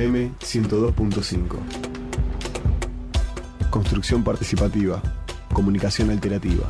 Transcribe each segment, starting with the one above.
FM 102.5. Construcción participativa. Comunicación alternativa.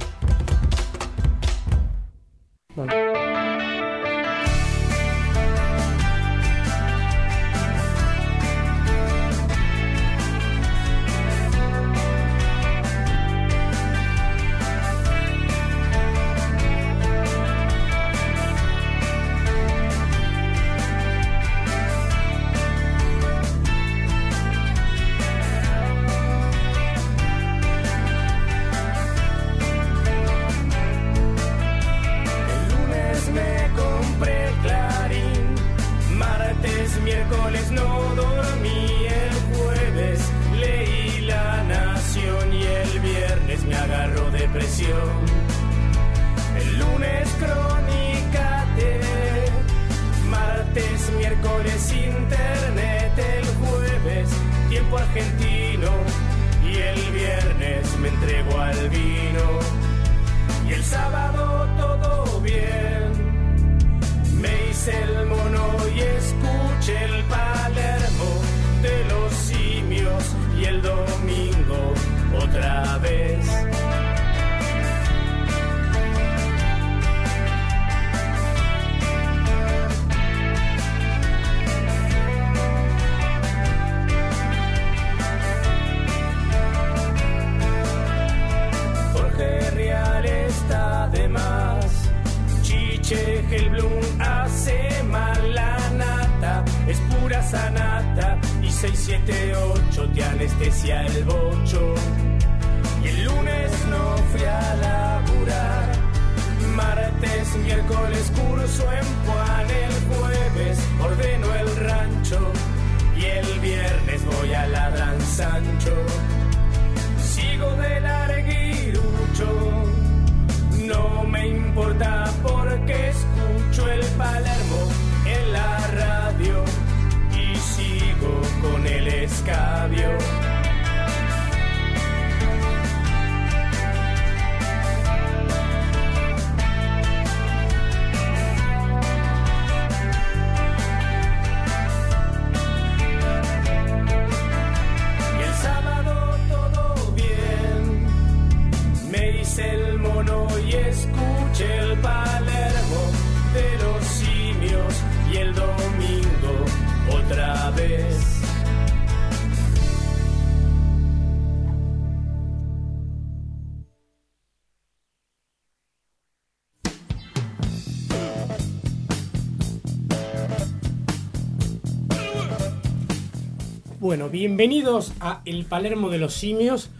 Bueno, bienvenidos a El Palermo de los Simios.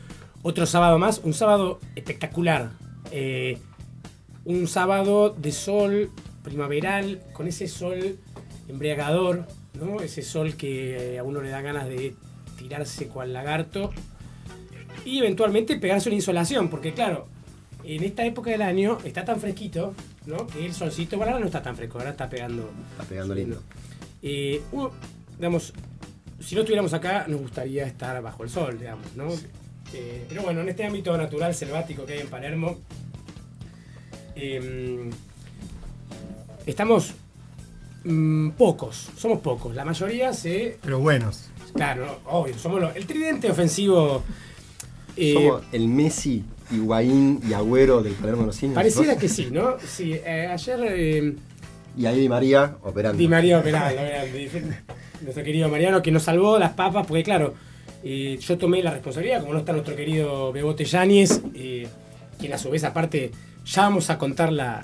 Otro sábado más, un sábado espectacular. Eh, un sábado de sol primaveral, con ese sol embriagador, ¿no? Ese sol que a uno le da ganas de tirarse cual lagarto. Y eventualmente pegarse una insolación, porque claro, en esta época del año está tan fresquito, ¿no? Que el solcito, bueno, ahora no está tan fresco, ahora está pegando Está pegando lindo. eh, uh, digamos, si no estuviéramos acá, nos gustaría estar bajo el sol, digamos, ¿no? Eh, pero bueno, en este ámbito natural selvático que hay en Palermo, eh, estamos mm, pocos, somos pocos. La mayoría se. Pero buenos. Claro, obvio, somos los- el tridente ofensivo. eh, Somos el Messi, Higuaín y Agüero del Palermo de los Cines. pareciera que sí, ¿no? Sí, eh, ayer. eh, Y ahí Di María operando. Di María operando, operando. Nuestro querido Mariano que nos salvó las papas, porque claro, eh, yo tomé la responsabilidad, como no está nuestro querido Bebote Yáñez, eh, quien a su vez aparte ya vamos a contar la,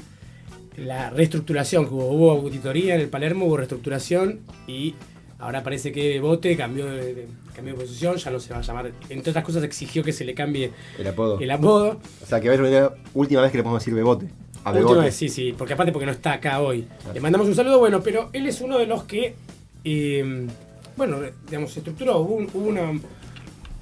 la reestructuración que hubo, hubo auditoría en el Palermo, hubo reestructuración y ahora parece que Bebote cambió de, de- cambió de posición, ya no se va a llamar, entre otras cosas exigió que se le cambie El apodo. el apodo. O sea, que es la última vez que le podemos decir Bebote. A Última Bebote. vez, sí, sí, porque aparte porque no está acá hoy. Le mandamos un saludo, bueno, pero él es uno de los que, eh, bueno, digamos, se estructuró, hubo, un- hubo una,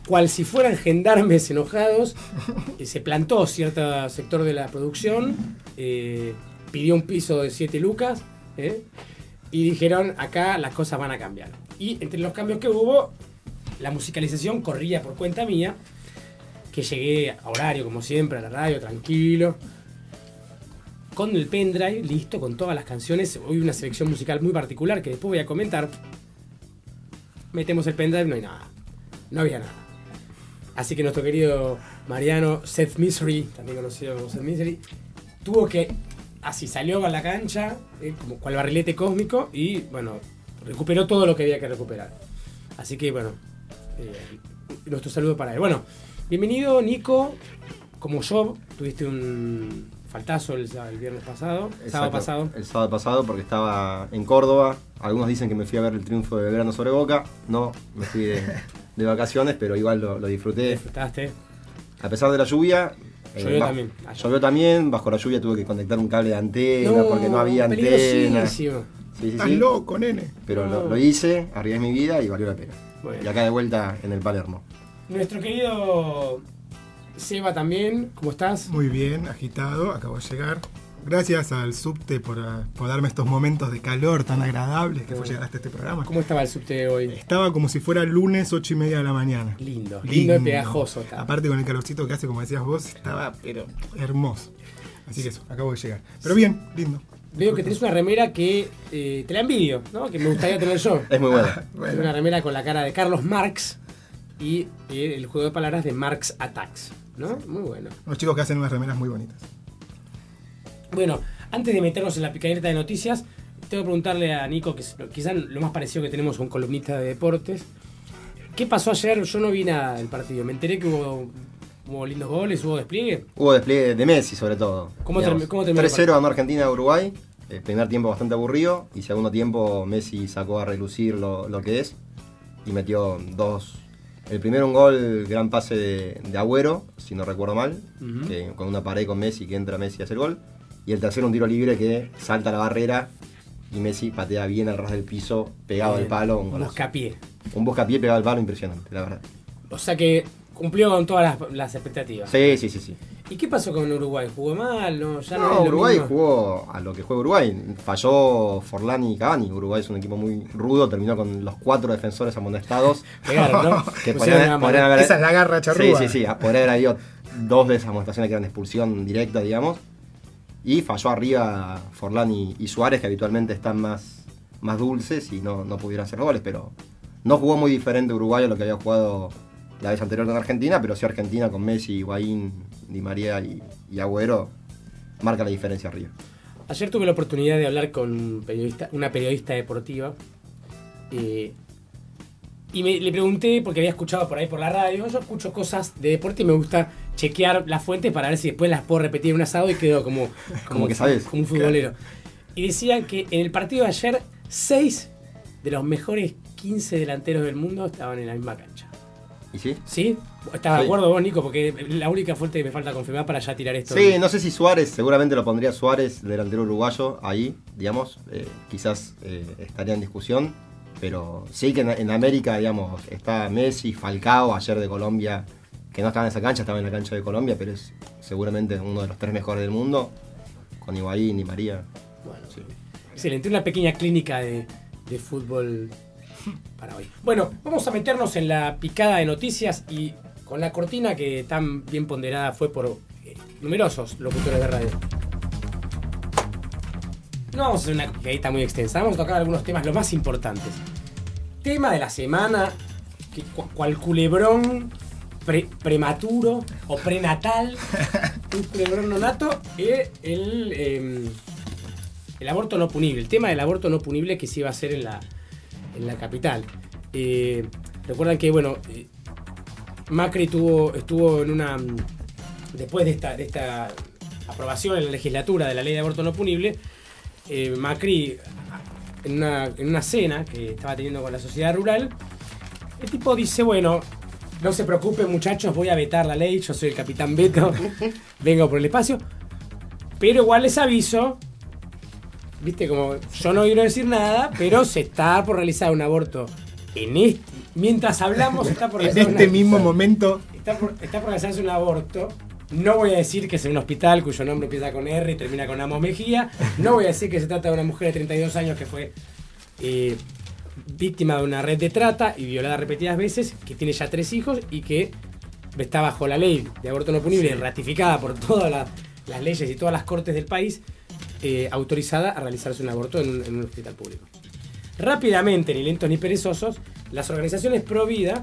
cual si fueran gendarmes enojados, eh, se plantó cierto sector de la producción, eh, pidió un piso de 7 lucas, ¿eh? y dijeron, acá las cosas van a cambiar. Y entre los cambios que hubo, la musicalización corría por cuenta mía, que llegué a horario, como siempre, a la radio, tranquilo, con el pendrive listo, con todas las canciones. Hoy una selección musical muy particular que después voy a comentar. metemos el pendrive, no hay nada. No había nada. Así que nuestro querido Mariano Seth Misery, también conocido como Seth Misery, tuvo que, así salió a la cancha, eh, como cual barrilete cósmico, y bueno, recuperó todo lo que había que recuperar. Así que bueno, eh, nuestro saludo para él. Bueno, bienvenido Nico, como yo, tuviste un faltazo el, el viernes pasado, sábado Exacto, pasado. El sábado pasado porque estaba en Córdoba. Algunos dicen que me fui a ver el triunfo de Belgrano sobre Boca. No, me fui de, de vacaciones, pero igual lo, lo disfruté. Disfrutaste. A pesar de la lluvia. eh, Llovió también. Llovió también. Bajo la lluvia tuve que conectar un cable de antena No, porque no había antena. Sí, sí, Estás sí. loco, nene. Pero No. lo, lo hice, arriesgué mi vida y valió la pena. Bueno. Y acá de vuelta en el Palermo. Nuestro querido Seba también, ¿cómo estás? Muy bien, agitado, acabo de llegar. Gracias al subte por, ah, por darme estos momentos de calor tan agradables que fue llegar hasta este programa. ¿Cómo estaba el subte hoy? Estaba como si fuera lunes, ocho y media de la mañana. Lindo, lindo y pegajoso estaba. Aparte con el calorcito que hace, como decías vos, estaba pero hermoso. Así que eso, acabo de llegar. Pero bien, lindo. Veo que tenés una remera que eh, te la envidio, ¿no? Que me gustaría tener yo. Es muy buena. Es una remera con la cara de Carlos Marx y eh, el juego de palabras de Marx Attacks, ¿no? Muy bueno. Unos chicos que hacen unas remeras muy bonitas. Bueno, antes de meternos en la picadita de noticias, tengo que preguntarle a Nico, que es lo- quizás lo más parecido que tenemos a un columnista de deportes. ¿Qué pasó ayer? Yo no vi nada del partido. Me enteré que hubo, hubo lindos goles, hubo despliegue. Hubo despliegue de Messi, sobre todo. ¿Cómo termi- cómo terminó el 3-0 ganó Argentina a Uruguay. El primer tiempo bastante aburrido. Y segundo tiempo Messi sacó a relucir lo, lo que es. Y metió dos. El primero un gol, gran pase de, de Agüero, si no recuerdo mal. Que- con una pared con Messi que entra Messi a hacer gol. Y el tercero un tiro libre que salta la barrera. Y Messi patea bien al ras del piso, pegado al palo. Un, buscapié. un buscapié pegado al palo impresionante, la verdad. O sea que cumplió con todas las, las expectativas. Sí, sí, sí, sí. ¿Y qué pasó con Uruguay? ¿Jugó mal? No, ya no, No, es lo Uruguay mismo. jugó a lo que juega Uruguay. Falló Forlán y Cavani. Uruguay es un equipo muy rudo, terminó con los cuatro defensores amonestados. Pegaron, ¿no? Que podrían, haber- Esa es la garra charrúa. Sí, sí, sí. Podría haber habido dos de esas amonestaciones que eran expulsión directa, digamos. Y falló arriba Forlán y, y Suárez, que habitualmente están más, más dulces y no, no pudieron hacer goles. Pero no jugó muy diferente Uruguay a lo que había jugado la vez anterior con Argentina, pero sí Argentina con Messi, Higuaín, Di María y, y Agüero marca la diferencia arriba. Ayer tuve la oportunidad de hablar con periodista, una periodista deportiva. eh, y me, le pregunté, porque había escuchado por ahí por la radio, yo escucho cosas de deporte y me gusta chequear las fuentes para ver si después las puedo repetir en un asado y quedo como, Como que sabes. como un futbolero. Y decían que en el partido de ayer, 6 de los mejores 15 delanteros del mundo estaban en la misma cancha. ¿Y sí? ¿Sí? ¿Estás de Sí. acuerdo vos, Nico? Porque la única fuente que me falta confirmar para ya tirar esto. Sí, no sé si Suárez, seguramente lo pondría Suárez, delantero uruguayo, ahí, digamos, eh, quizás eh, estaría en discusión, pero sí que en, en América, digamos, está Messi, Falcao, ayer de Colombia, que no estaba en esa cancha, estaba en la cancha de Colombia, pero es seguramente uno de los tres mejores del mundo, con Higuaín y María. Bueno, sí. Excelente, una pequeña clínica de, de fútbol para hoy. Bueno, vamos a meternos en la picada de noticias y con la cortina que tan bien ponderada fue por eh, numerosos locutores de radio. No vamos a hacer una picadita muy extensa, vamos a tocar algunos temas los más importantes. Tema de la semana, que, cu- cual culebrón pre- prematuro o prenatal, un culebrón nonato, eh, el... em, el aborto no punible, el tema del aborto no punible que se iba a hacer en la, en la capital. Eh, recuerdan que, bueno, eh, Macri tuvo, estuvo en una. Después de esta, de esta aprobación en la legislatura de la ley de aborto no punible, eh, Macri, en una, en una cena que estaba teniendo con la sociedad rural, el tipo dice: Bueno, no se preocupen, muchachos, voy a vetar la ley, yo soy el capitán Beto, vengo por el espacio, pero igual les aviso viste, como yo no quiero decir nada, pero se está por realizar un aborto en este. Mientras hablamos, está por En realizar este una- mismo momento, Está por, está por realizarse un aborto. No voy a decir que es en un hospital cuyo nombre empieza con R y termina con Amos Mejía. No voy a decir que se trata de una mujer de 32 años que fue eh, víctima de una red de trata y violada repetidas veces, que tiene ya tres hijos y que está bajo la ley de aborto no punible, ratificada por todas la- las leyes y todas las cortes del país, eh, autorizada a realizarse un aborto en un, en un hospital público. Rápidamente, ni lentos ni perezosos, las organizaciones pro vida,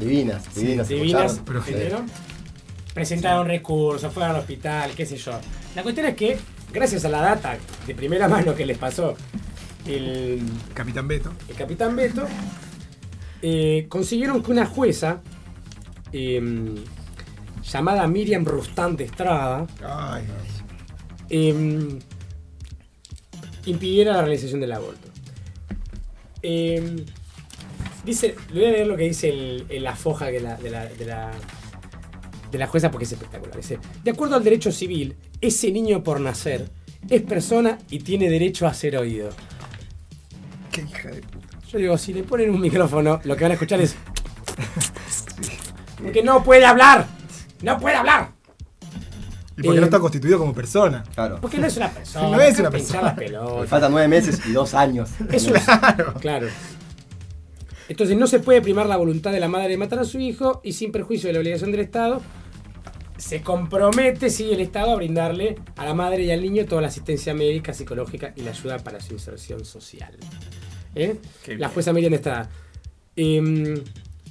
Divinas, divinas. divinas, presentaron recursos, fueron al hospital, qué sé yo. La cuestión es que, gracias a la data de primera mano que les pasó el, Capitán Beto. el capitán Beto, eh, consiguieron que una jueza em, llamada Miriam Rustán de Estrada Ay, em, impidiera la realización del aborto. Em, dice, le voy a leer lo que dice el- la foja de la, de, la, de, la, de la jueza porque es espectacular. Dice, de acuerdo al derecho civil, ese niño por nacer es persona y tiene derecho a ser oído. qué hija de puta. Yo digo, si le ponen un micrófono, lo que van a escuchar es... Porque no puede hablar. No puede hablar. Y porque Eh, no está constituido como persona. Claro. Porque no es una persona. No es una persona. las pelotas. Le faltan nueve meses y dos años. Eso es. Claro. Entonces no se puede primar la voluntad de la madre de matar a su hijo y sin perjuicio de la obligación del Estado, se compromete, sí, el Estado a brindarle a la madre y al niño toda la asistencia médica, psicológica y la ayuda para su inserción social. ¿Eh? La jueza Miriam está. Em,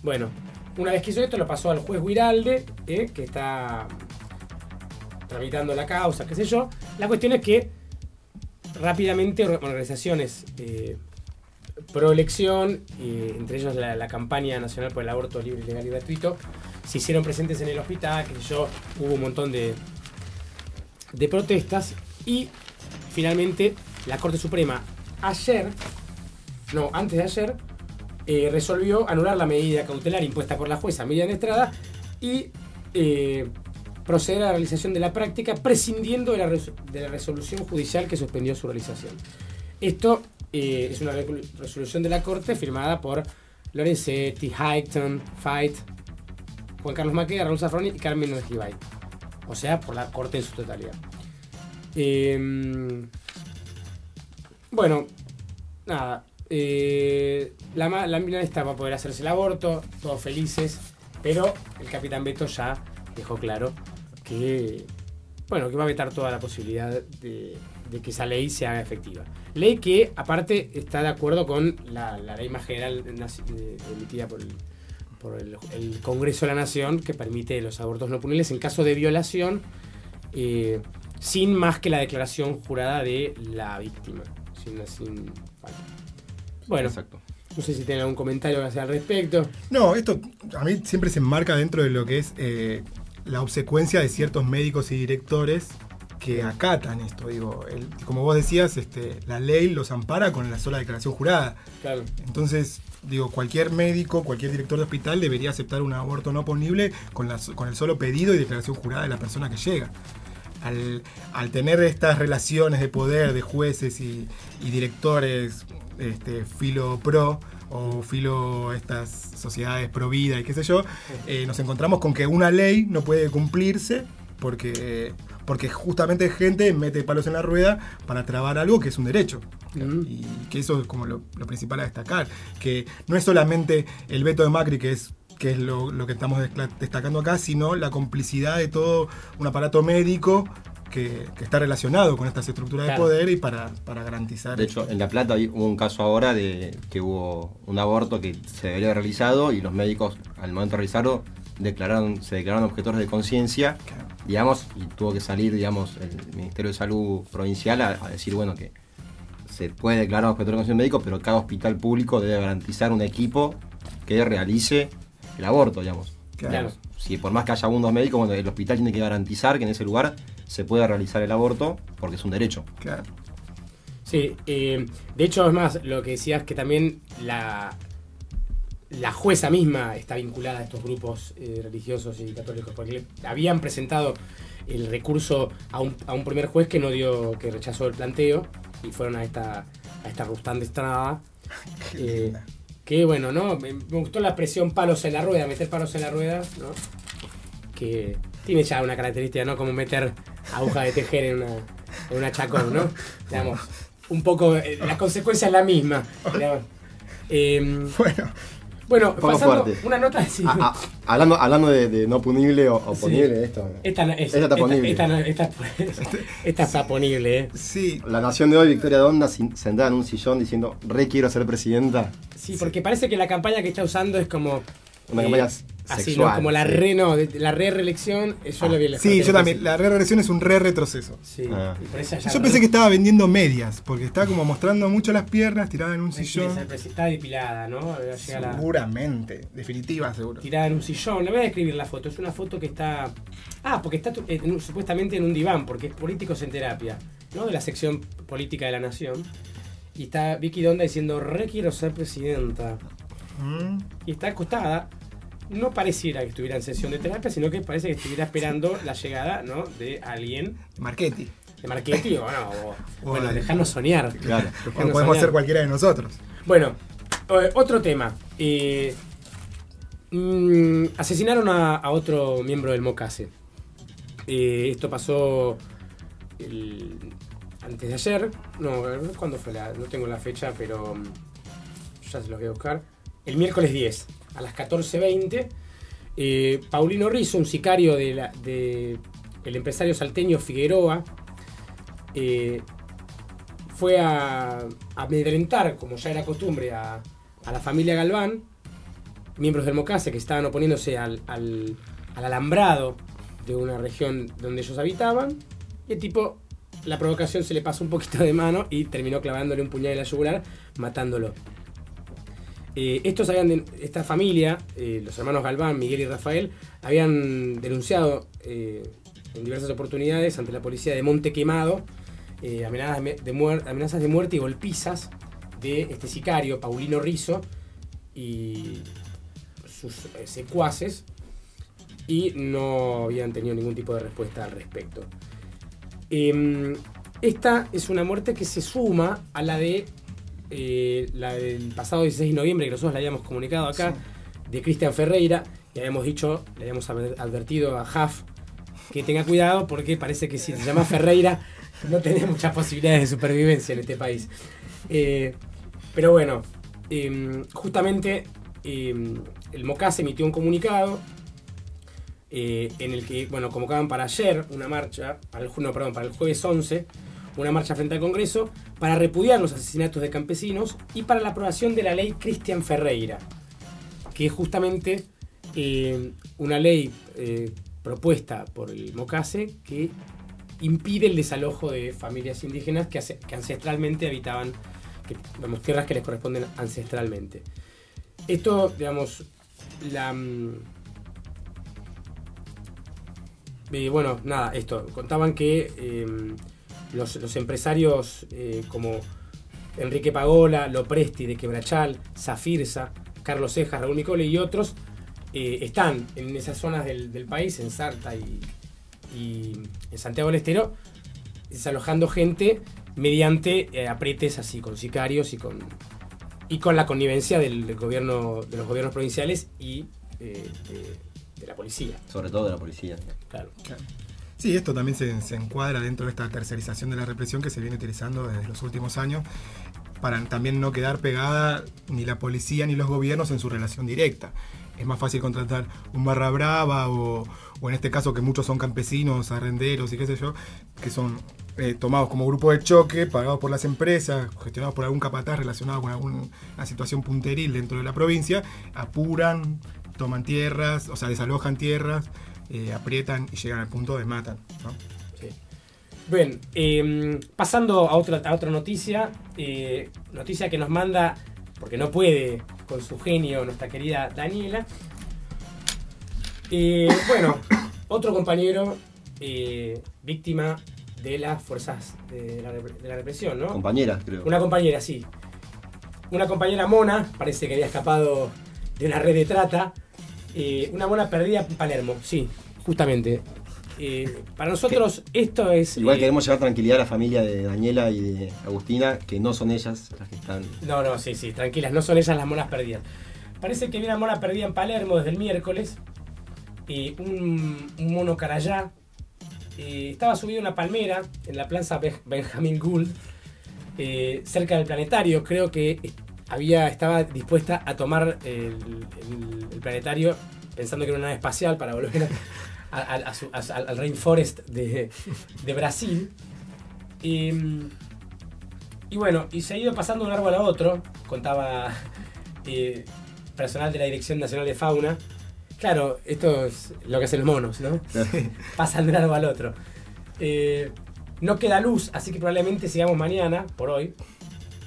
bueno, una vez que hizo esto, lo pasó al juez Guiralde, ¿eh? que está tramitando la causa, qué sé yo. La cuestión es que rápidamente or- organizaciones eh, pro entre ellos la, la campaña nacional por el aborto libre, legal y gratuito, se hicieron presentes en el hospital, qué sé yo, hubo un montón de, de protestas y finalmente la Corte Suprema ayer, no, antes de ayer, eh, resolvió anular la medida cautelar impuesta por la jueza Miriam Estrada y eh, proceder a la realización de la práctica prescindiendo de la, de la resolución judicial que suspendió su realización. Esto eh, es una resolución de la Corte firmada por Lorenzetti, Highton, Fight, Juan Carlos Maqueda, Raúl Zafroni y Carmen Argibay. O sea, por la Corte en su totalidad. Eh, bueno, nada. eh, la, la mina va a poder hacerse el aborto, todos felices, pero el capitán Beto ya dejó claro que, bueno, que va a vetar toda la posibilidad de, de que esa ley se haga efectiva. Ley que, aparte, está de acuerdo con la, la ley más general emitida por, el, por el- el Congreso de la Nación que permite los abortos no punibles en caso de violación, eh, sin más que la declaración jurada de la víctima. Sin, sin falta. Bueno, Exacto. no sé si tienen algún comentario que hacer al respecto. No, esto a mí siempre se enmarca dentro de lo que es eh, la obsecuencia de ciertos médicos y directores que acatan esto. Digo, el- como vos decías, este, la ley los ampara con la sola declaración jurada. Claro. Entonces, digo, cualquier médico, cualquier director de hospital debería aceptar un aborto no punible con, la so- con el solo pedido y declaración jurada de la persona que llega. Al, al tener estas relaciones de poder de jueces y, y directores este, filo pro o filo estas sociedades pro vida y qué sé yo, eh, nos encontramos con que una ley no puede cumplirse porque, porque justamente gente mete palos en la rueda para trabar algo que es un derecho. Y que eso es como lo, lo principal a destacar. Que no es solamente el veto de Macri, que es, que es lo, lo que estamos destacando acá, sino la complicidad de todo un aparato médico que, que está relacionado con estas estructuras Claro. de poder y para, para garantizar. De hecho, en La Plata hubo un caso ahora de que hubo un aborto que se debería haber realizado y los médicos, al momento de realizarlo, declararon, se declararon objetores de conciencia, Claro. digamos, y tuvo que salir, digamos, el Ministerio de Salud provincial a, a decir, bueno, que se puede declarar objetor de conciencia médico, pero cada hospital público debe garantizar un equipo que realice el aborto, digamos. Claro. Si por más que haya un dos médicos, bueno, el hospital tiene que garantizar que en ese lugar se pueda realizar el aborto porque es un derecho. Claro. Sí, eh, de hecho es más, lo que decías que también la, la jueza misma está vinculada a estos grupos eh, religiosos y católicos, porque le habían presentado el recurso a un, a un primer juez que no dio, que rechazó el planteo, y fueron a esta, a esta Rustán de Estrada. eh, que bueno, ¿no? Me, me gustó la expresión palos en la rueda, meter palos en la rueda, ¿no? Que tiene ya una característica, ¿no? Como meter aguja de tejer en una, en una chacón, ¿no? Digamos, un poco, eh, la consecuencia es la misma. digamos. Eh, Bueno, Bueno, pasando fuerte. una nota sí. Ah, ah, hablando, hablando de, de no punible o, o Sí. punible, esto. Esta, no- es- Esta está ponible. Esta, esta- esta está ponible, ¿eh? Sí, La nación de hoy, Victoria Donda, sentada en un sillón diciendo, re quiero ser presidenta. Sí, porque parece que la campaña que está usando es como. Una eh, campaña Así, sexual, ¿no? Como la re, no, de- la re reelección. eh, Yo lo vi en la sí, yo también. La re regresión es un re retroceso. Sí, Ah. y por eso ya Yo pensé que estaba vendiendo medias, porque estaba como mostrando mucho las piernas, tirada en un sillón. Está depilada, ¿no? Seguramente, definitiva, seguro. tirada en un sillón. Le voy a describir la foto. Es una foto que está. Ah, porque está tu- en un- supuestamente en un diván, porque es políticos en terapia, ¿no? De la sección política de la nación. Y está Vicky Donda diciendo, re quiero ser presidenta. Mm. Y está acostada. No pareciera que estuviera en sesión de terapia, sino que parece que estuviera esperando la llegada, ¿no? De alguien Marchetti. de Marchetti o, no, o- O bueno, de- dejarnos soñar. Claro. Dejarnos podemos soñar. ser cualquiera de nosotros. Bueno, eh, otro tema. Eh, mm, asesinaron a, a otro miembro del Mocase. Eh, esto pasó el- antes de ayer. No, ¿cuándo fue la? No tengo la fecha, pero mm, ya se los voy a buscar. El miércoles 10, a las 14.20. eh, Paulino Rizzo, un sicario de la- de el empresario salteño Figueroa, eh, fue a, amedrentar, como ya era costumbre, a, la familia Galván, miembros del Mocase que estaban oponiéndose al, al- al alambrado de una región donde ellos habitaban. Y el tipo, la provocación se le pasó un poquito de mano y terminó clavándole un puñal en la yugular, matándolo. Eh, estos habían, esta familia, eh, los hermanos Galván, Miguel y Rafael, habían denunciado eh, en diversas oportunidades ante la policía de Monte Quemado amenazas, de amenazas de muerte y golpizas de este sicario, Paulino Rizzo, y sus secuaces, y no habían tenido ningún tipo de respuesta al respecto. Em, esta es una muerte que se suma a la de eh, la del pasado 16 de noviembre, que nosotros la habíamos comunicado acá, de Cristian Ferreira, y habíamos dicho, le habíamos adver- advertido a Haf que tenga cuidado porque parece que si se llama Ferreira no tenés muchas posibilidades de supervivencia en este país. Eh, pero bueno, em, justamente em, el MOCAS emitió un comunicado eh, en el que, bueno, convocaban para ayer una marcha, para el, ju- no, perdón, para el jueves 11, una marcha frente al Congreso para repudiar los asesinatos de campesinos y para la aprobación de la ley Cristian Ferreira, que es justamente eh, una ley eh, propuesta por el MOCASE que impide el desalojo de familias indígenas que, hace- que ancestralmente habitaban, digamos, tierras que les corresponden ancestralmente. Esto, digamos, la... mm, eh, bueno, nada, esto, contaban que eh, los, los empresarios eh, como Enrique Pagola, Lopresti de Quebrachal, Zafirsa, Carlos Cejas, Raúl Nicole y otros eh, están en esas zonas del, del país, en Sarta y, y en Santiago del Estero, desalojando gente mediante eh, apretes así con sicarios y con y con la connivencia del, del gobierno de los gobiernos provinciales y eh, de, de la policía. Sobre todo de la policía. Claro. Sí, esto también se, encuadra dentro de esta tercerización de la represión que se viene utilizando desde los últimos años para también no quedar pegada ni la policía ni los gobiernos en su relación directa. Es más fácil contratar un barra brava o, o en este caso que muchos son campesinos, arrenderos y qué sé yo, que son eh, tomados como grupo de choque, pagados por las empresas, gestionados por algún capataz relacionado con alguna situación punteril dentro de la provincia, apuran, toman tierras, o sea, desalojan tierras, eh, aprietan y llegan al punto de matan. ¿no? Sí. Bien, eh, pasando a otra, a otra noticia, eh, noticia que nos manda, porque no puede con su genio, nuestra querida Daniela. Eh, bueno, otro compañero eh, víctima de las fuerzas de la, de la represión, ¿no? Compañeras, creo. Una compañera, sí. Una compañera mona, parece que había escapado de una red de trata. Eh, una mona perdida en Palermo, sí, justamente. Eh, para nosotros esto es... Igual eh, queremos llevar tranquilidad a la familia de Daniela y de Agustina, que no son ellas las que están. No, no, sí, sí, tranquilas, no son esas las monas perdidas. Parece que había una mona perdida en Palermo desde el miércoles. un, un mono carayá. estaba subido a una palmera en la plaza Benjamin Gould, cerca del planetario. Creo que había, estaba dispuesta a tomar el, el- el planetario pensando que era una nave espacial para volver a- a- a su- a- al rainforest de, de Brasil. Y, y bueno, y se ha ido pasando de un árbol a otro, contaba eh, personal de la Dirección Nacional de Fauna. Claro, esto es lo que hacen los monos, ¿no? Pasan de un árbol al otro. Eh, no queda luz, así que probablemente sigamos mañana, por hoy.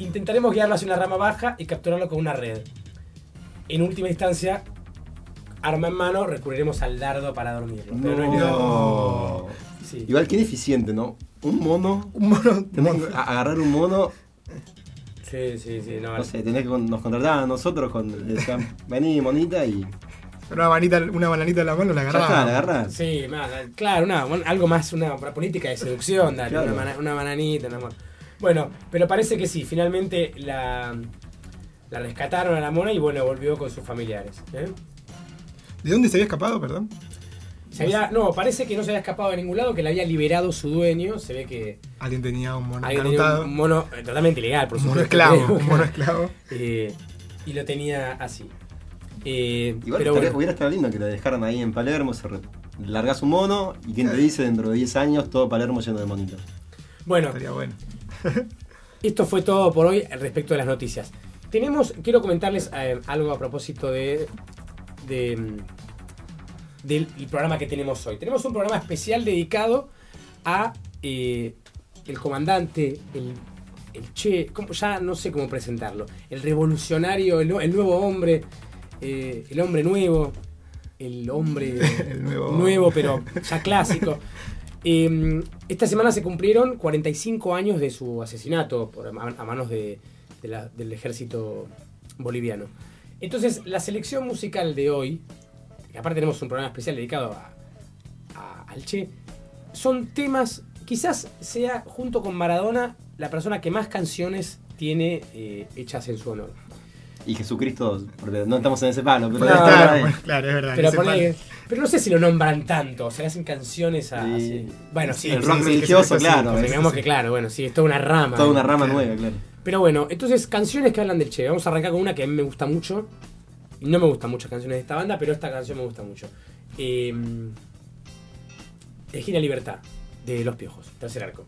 Intentaremos guiarlo hacia una rama baja y capturarlo con una red. En última instancia, arma en mano, recurriremos al dardo para dormirlo. Pero no No. sí. Igual que ineficiente, ¿no? Un mono. Un mono. Tenés que agarrar un mono, Sí, sí, sí. No, no sé, tenés que con- nos contratar a nosotros con vení monita y Una bananita, una bananita en la mano la ya está, la agarrás. Sí, más, claro, una- un- algo más, una, una política de seducción, dale, Claro. una, una bananita, un amor. Bueno, pero parece que sí, finalmente la, la rescataron a la mona y bueno, volvió con sus familiares. ¿eh? ¿De dónde se había escapado, perdón? Se había- no, parece que no se había escapado de ningún lado, que le había liberado su dueño. Se ve que Alguien tenía un mono alguien tenía un mono eh, totalmente ilegal, por supuesto. esclavo. creo. Un mono esclavo. Eh, y lo tenía así. Eh, Igual pero estaría- bueno. hubiera estado lindo que lo dejaran ahí en Palermo, se re- largás un mono y quién te dice dentro de 10 años todo Palermo lleno de monitos. bueno, Estaría bueno. Esto fue todo por hoy respecto de las noticias. Tenemos, quiero comentarles eh, algo a propósito de, de, mm, del el programa que tenemos hoy. Tenemos un programa especial dedicado a eh, el comandante, el, el che, ¿cómo? ya no sé cómo presentarlo, el revolucionario, el, nu- el nuevo hombre, eh, el hombre nuevo, el hombre El nuevo- nuevo pero ya clásico. Eh, esta semana se cumplieron 45 años de su asesinato por, a, manos del ejército boliviano. Entonces, la selección musical de hoy, que aparte tenemos un programa especial dedicado a, a- al Che, son temas, quizás sea junto con Maradona la persona que más canciones tiene eh, hechas en su honor. Y Jesucristo, porque no estamos en ese palo, pero No, Claro, está claro, ahí. bueno, claro, es verdad. Pero, no sé si lo nombran tanto, o sea, le hacen canciones a... Sí. así. Bueno, sí, el sí, rock sí, religioso, claro. digamos que claro, bueno, sí, es toda una rama. toda una rama Claro. nueva, claro. Pero bueno, entonces canciones que hablan del Che. Vamos a arrancar con una que a mí me gusta mucho. No me gustan muchas canciones de esta banda, pero esta canción me gusta mucho. Eh, Gira Libertad, de Los Piojos, tercer arco.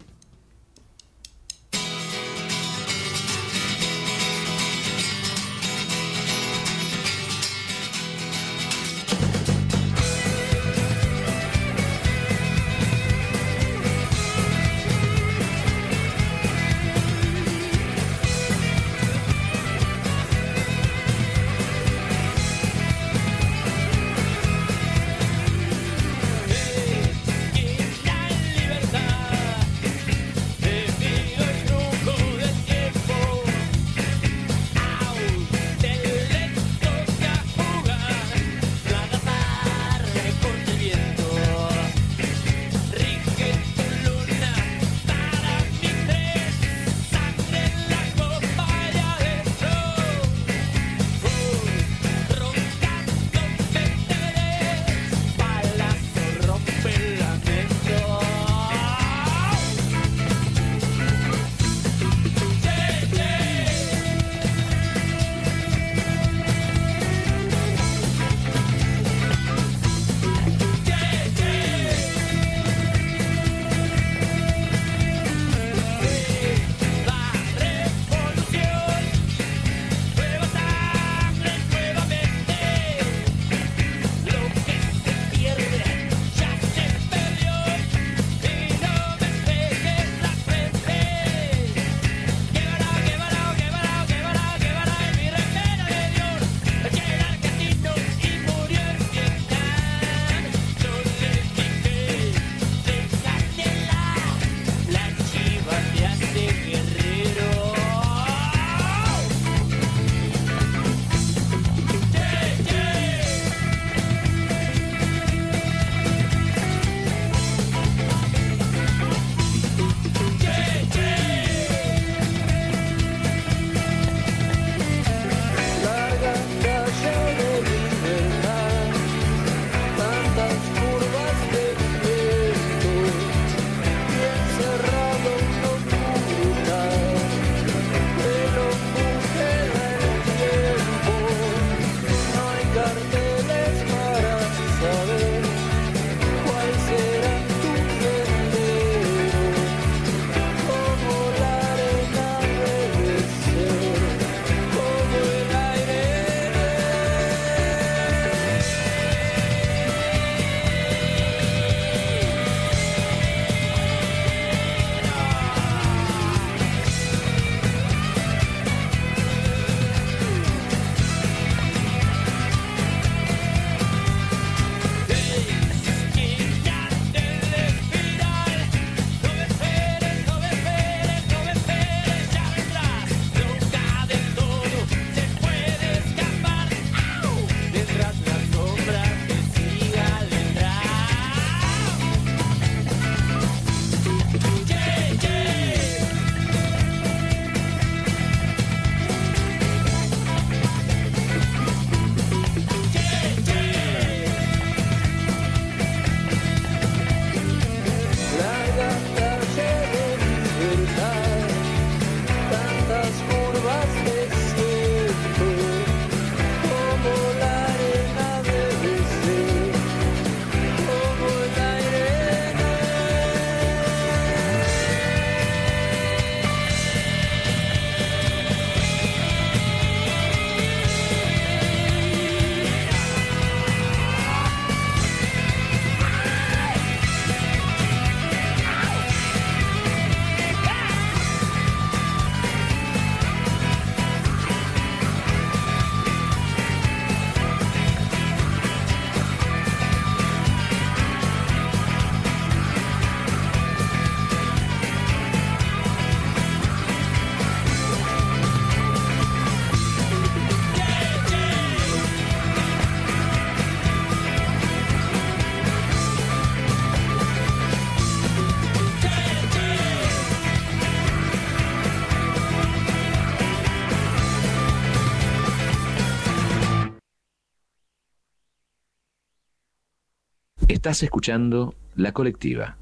Estás escuchando La Colectiva.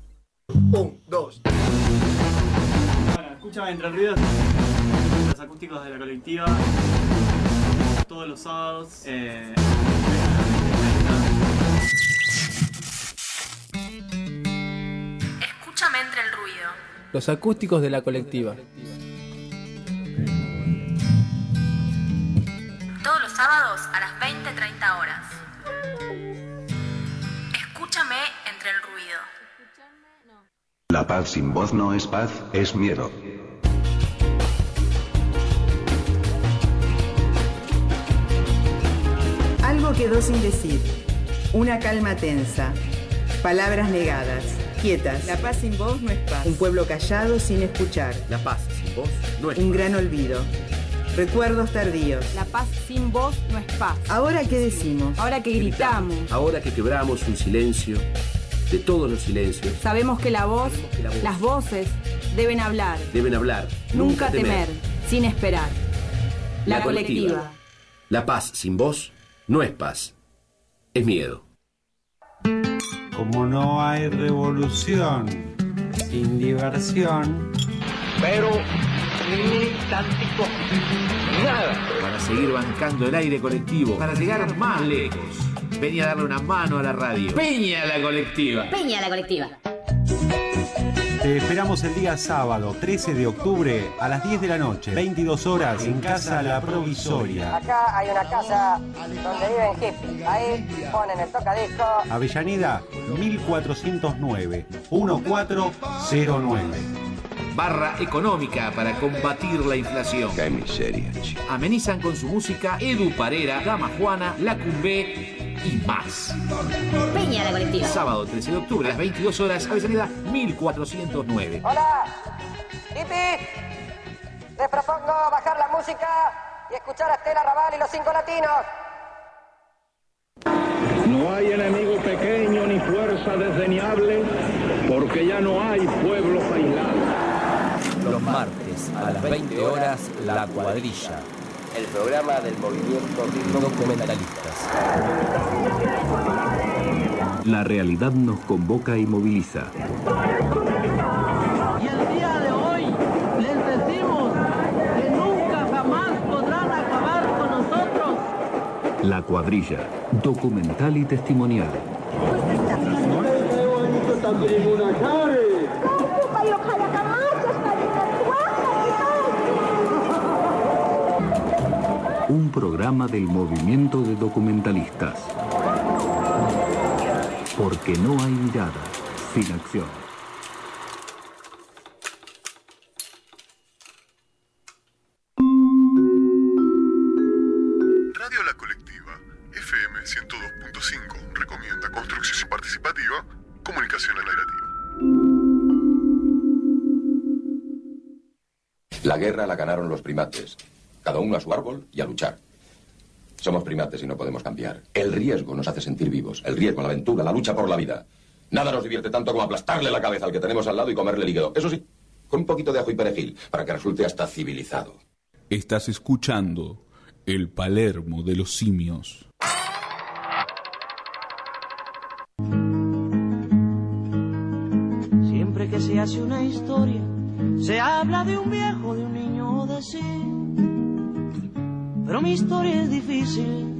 Un, dos. Bueno, escucha Entre Ruidos, los acústicos de la colectiva, todos los sábados. eh, Escúchame entre el ruido. Los acústicos de la colectiva. Sin voz no es paz, es miedo. Algo quedó sin decir. Una calma tensa. Palabras negadas. Quietas. La paz sin voz no es paz. Un pueblo callado sin escuchar. La paz sin voz no es Un paz. gran olvido. Recuerdos tardíos. La paz sin voz no es paz. Ahora qué decimos. Ahora que gritamos, Ahora que quebramos un silencio, de todos los silencios, sabemos que la voz, que la voz- las voces deben hablar, deben hablar. nunca temer, sin esperar. La, La colectiva. colectiva. La paz sin voz no es paz, es miedo. Como no hay revolución sin diversión, pero ni tantico nada. Para seguir bancando el aire colectivo, para llegar más lejos. Venía a darle una mano a la radio. Peña la colectiva. Peña la colectiva. te esperamos el día sábado 13 de octubre a las 10 de la noche, 22 horas en Casa La Provisoria, Acá hay una casa donde viven hippies. Ahí ponen el tocadisco. Avellaneda 1409 1409. Barra económica para combatir la inflación. Qué miseria, chico. Amenizan con su música Edu Parera, Dama Juana, La Cumbé y más. Peña la colectiva. Sábado 13 de octubre a las 22 horas, Avellaneda 1409. Hola, hippies. Les propongo bajar la música y escuchar a Estela Raval y los cinco latinos. No hay enemigo pequeño ni fuerza desdeñable, porque ya no hay pueblos aislados. Los martes a las 20 horas, La Cuadrilla. El programa del movimiento Documentalistas. La realidad nos convoca y moviliza. Y el día de hoy les decimos que nunca jamás podrán acabar con nosotros. La cuadrilla, documental y testimonial. Un programa del movimiento de documentalistas. Porque no hay mirada sin acción. Radio La Colectiva, FM 102.5, recomienda construcción participativa, comunicación alternativa. La guerra la ganaron los primates. Cada uno a su árbol y a luchar. Somos primates y no podemos cambiar. El riesgo nos hace sentir vivos. El riesgo, la aventura, la lucha por la vida. Nada nos divierte tanto como aplastarle la cabeza al que tenemos al lado y comerle el hígado. Eso sí, con un poquito de ajo y perejil, para que resulte hasta civilizado. Estás escuchando el Palermo de los simios. Siempre que se hace una historia, se habla de un viejo, de un niño o de sí. Pero mi historia es difícil.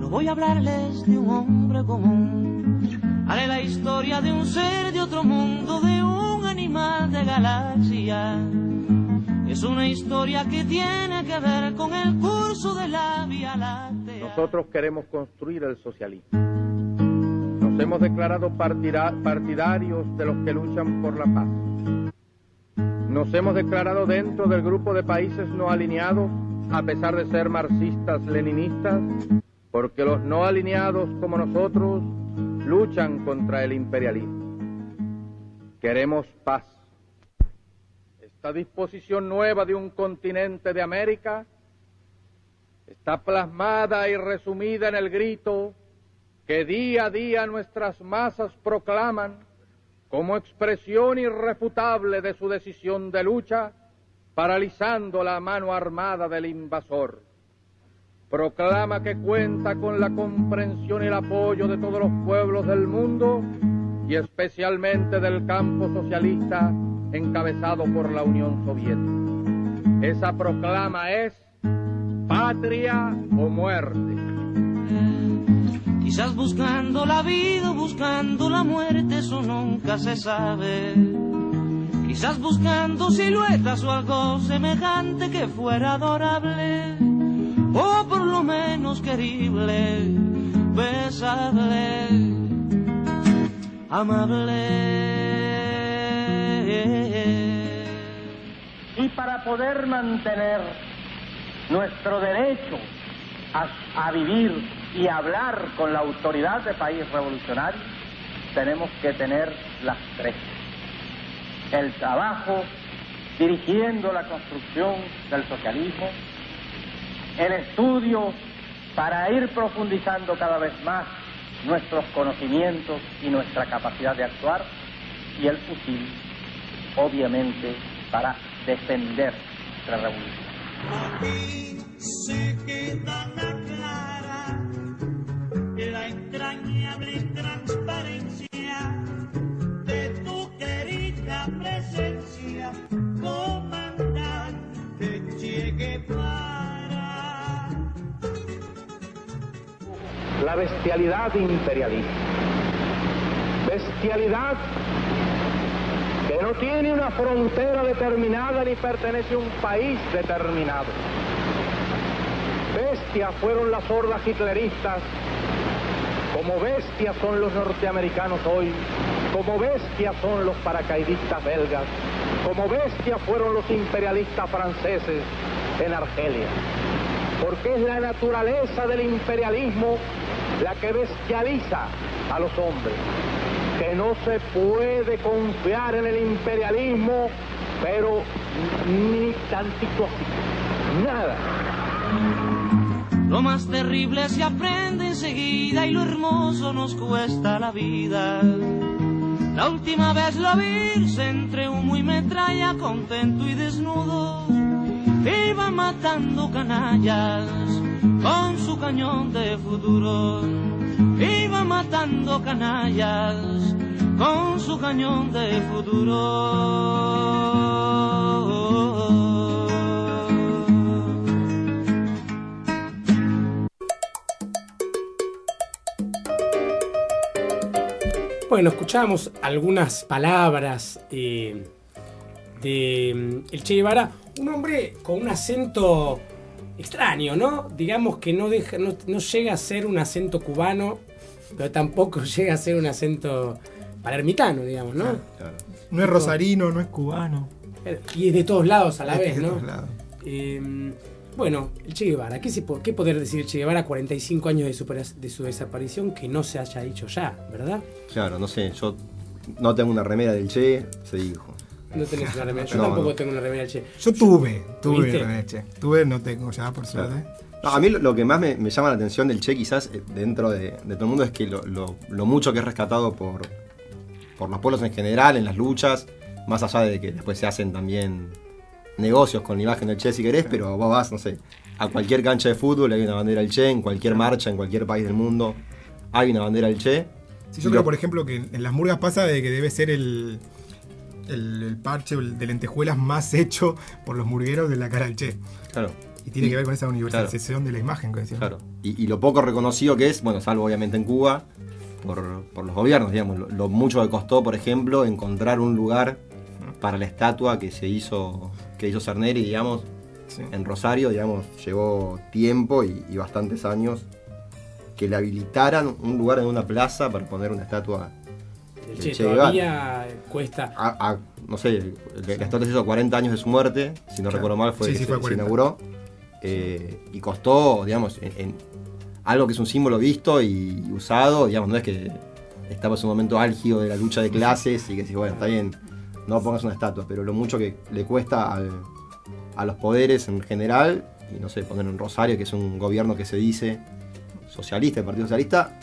No voy a hablarles de un hombre común. Haré la historia de un ser de otro mundo, de un animal de galaxia. Es una historia que tiene que ver con el curso de la Vía Láctea. Nosotros queremos construir el socialismo. Nos hemos declarado partida- partidarios de los que luchan por la paz. Nos hemos declarado dentro del grupo de países no alineados, a pesar de ser marxistas-leninistas, porque los no alineados como nosotros luchan contra el imperialismo. Queremos paz. Esta disposición nueva de un continente de América está plasmada y resumida en el grito que día a día nuestras masas proclaman como expresión irrefutable de su decisión de lucha, paralizando la mano armada del invasor. proclama que cuenta con la comprensión y el apoyo de todos los pueblos del mundo y especialmente del campo socialista encabezado por la Unión Soviética. Esa proclama es patria o muerte. Quizás buscando la vida buscando la muerte, eso nunca se sabe. Quizás buscando siluetas o algo semejante que fuera adorable, o por lo menos querible, besable, amable. Y para poder mantener nuestro derecho a, vivir y hablar con la autoridad de país revolucionario, tenemos que tener las tres. El trabajo dirigiendo la construcción del socialismo, el estudio para ir profundizando cada vez más nuestros conocimientos y nuestra capacidad de actuar, y el fusil, obviamente, para defender nuestra revolución. La transparencia querida presencia, comandante Che. La bestialidad imperialista. Bestialidad que no tiene una frontera determinada ni pertenece a un país determinado. Bestias fueron las hordas hitleristas, como bestias son los norteamericanos hoy, como bestias son los paracaidistas belgas, como bestias fueron los imperialistas franceses en Argelia. Porque es la naturaleza del imperialismo la que bestializa a los hombres. Que no se puede confiar en el imperialismo, pero ni tantito así. Nada. Lo más terrible se aprende enseguida y lo hermoso nos cuesta la vida. La última vez lo vi entre humo y metralla, contento y desnudo. Iba matando canallas con su cañón de futuro. Iba matando canallas con su cañón de futuro. Bueno, escuchábamos algunas palabras eh, de mm, el Che Guevara, un hombre con un acento extraño, ¿no? Digamos que no, deja, no, no llega a ser un acento cubano, pero tampoco llega a ser un acento palermitano, digamos, ¿no? No es rosarino, no es cubano. Y es de todos lados a la Es vez, de ¿no? todos lados. Eh, bueno, el Che Guevara, ¿qué, se po- qué poder decir el Che Guevara a 45 años de su, pera- de su desaparición que no se haya dicho ya, ¿verdad? Claro, no sé, yo no tengo una remera del Che, se dijo. No tenés una remera. Yo No, tampoco no. tengo una remera del Che. Yo tuve, tuve ¿Tuviste? remera, che. Tuve, no tengo ya, por suerte. No, a mí lo, lo que más me, me llama la atención del Che, quizás eh, dentro de, de todo el mundo, es que lo, lo- lo mucho que es rescatado por, por los pueblos en general, en las luchas, más allá de que después se hacen también negocios con la imagen del Che si querés, pero vos vas, no sé, a cualquier cancha de fútbol hay una bandera del Che, en cualquier marcha, en cualquier país del mundo hay una bandera del Che. Sí, yo creo, por ejemplo, que en las murgas pasa de que debe ser el, el, el parche de lentejuelas más hecho por los murgueros de la cara del Che. Claro. Y tiene Y- que ver con esa universalización de la imagen que. Claro. Y, y lo poco reconocido que es, bueno, salvo obviamente en Cuba, por, por los gobiernos, digamos, lo, lo mucho que costó, por ejemplo, encontrar un lugar para la estatua que se hizo, que hizo Cerneri, digamos, en Rosario, digamos, llevó tiempo y, y bastantes años que le habilitaran un lugar en una plaza para poner una estatua El del Che todavía cuesta. A- a- no sé, la estatua se hizo 40 años de su muerte, si no Claro. recuerdo mal, fue Sí, que sí, se, fue se 40. inauguró. eh, y costó, digamos, en, en algo que es un símbolo visto y usado, digamos, no es que estaba en un momento álgido de la lucha de clases y que si bueno, está bien, no pongas una estatua, pero lo mucho que le cuesta al- a los poderes en general, y no sé, poner en Rosario, que es un gobierno que se dice socialista, el Partido Socialista,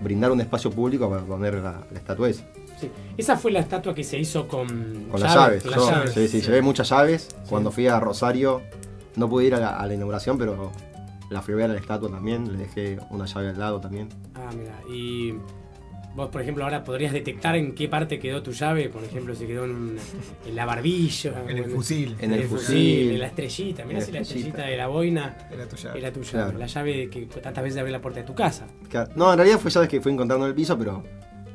brindar un espacio público para poner la, la estatua esa. Sí. Esa fue la estatua que se hizo con, Con las llaves. con Yo, las llaves. sí, sí, llevé muchas llaves. Cuando fui a Rosario, no pude ir a la, a la inauguración, pero La fui a ver a la estatua también, le dejé una llave al lado también. Ah, mira. Y vos, por ejemplo, ahora podrías detectar en qué parte quedó tu llave. Por ejemplo, si quedó en, la barbilla. En el fusil. En el fusil. En la estrellita. La si la estrellita. de la boina Era tu llave. era tu llave. Claro. La llave que tantas veces abrió la puerta de tu casa. Claro. No, en realidad fue llaves que fui encontrando en el piso, pero,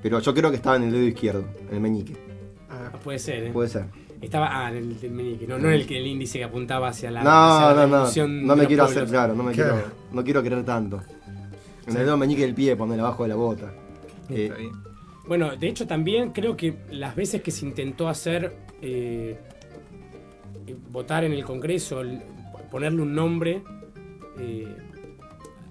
pero yo creo que estaba en el dedo izquierdo, en el meñique. Ah, puede ser, ¿eh? Puede ser. Estaba, ah, en el meñique, no, no en el, índice que apuntaba hacia la. No, hacia la no, no. revolución No de me quiero pueblos. hacer, claro, no me Claro. quiero, no quiero creer tanto. En el dedo meñique del pie, poner abajo de la bota. Eh, Está bien. Bueno, de hecho también creo que las veces que se intentó hacer eh, eh, votar en el Congreso, el- ponerle un nombre eh,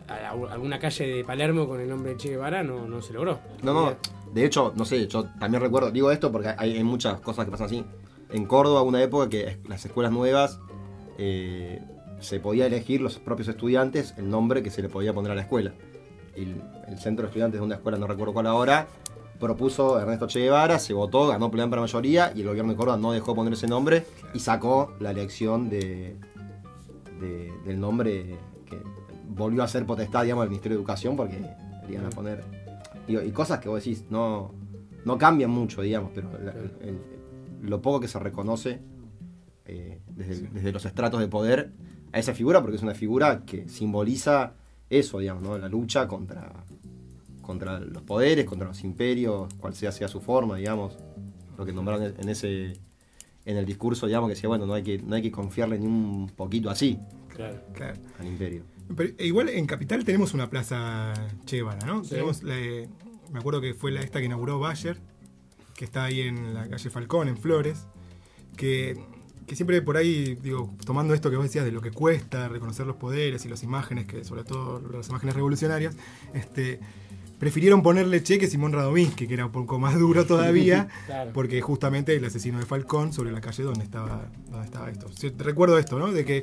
a, a alguna calle de Palermo con el nombre de Che Guevara, no, no se logró. No, no, de hecho, no sé, yo también recuerdo, digo esto porque hay, hay muchas cosas que pasan así. En Córdoba, una época que las escuelas nuevas eh, se podía elegir los propios estudiantes el nombre que se le podía poner a la escuela. El, el centro de estudiantes de una escuela, no recuerdo cuál ahora, propuso Ernesto Che Guevara, se votó, ganó por amplia mayoría y el gobierno de Córdoba no dejó poner ese nombre y sacó la elección de, de- del nombre que volvió a ser potestad, digamos, del Ministerio de Educación porque le iban a poner Digo, y cosas que vos decís, no, no cambian mucho, digamos, pero la- el- lo poco que se reconoce eh, desde, desde los estratos de poder a esa figura, porque es una figura que simboliza eso, digamos, ¿no? la lucha contra, contra los poderes, contra los imperios, cual sea sea su forma, digamos, lo que nombraron en ese en el discurso, digamos, que decía, bueno, no hay que, no hay que confiarle ni un poquito así Claro. Claro. al imperio. Pero e igual en Capital tenemos una plaza Che Guevara, ¿no? Sí. Tenemos la- me acuerdo que fue la esta que inauguró Bayer, que está ahí en la calle Falcón, en Flores, que, que siempre por ahí, digo, tomando esto que vos decías de lo que cuesta reconocer los poderes y las imágenes, que sobre todo las imágenes revolucionarias, este, prefirieron ponerle Che que Simón Radovinsky, que era un poco más duro todavía, Claro. porque justamente el asesino de Falcón sobre la calle donde estaba, donde estaba esto. Recuerdo esto, ¿no? De que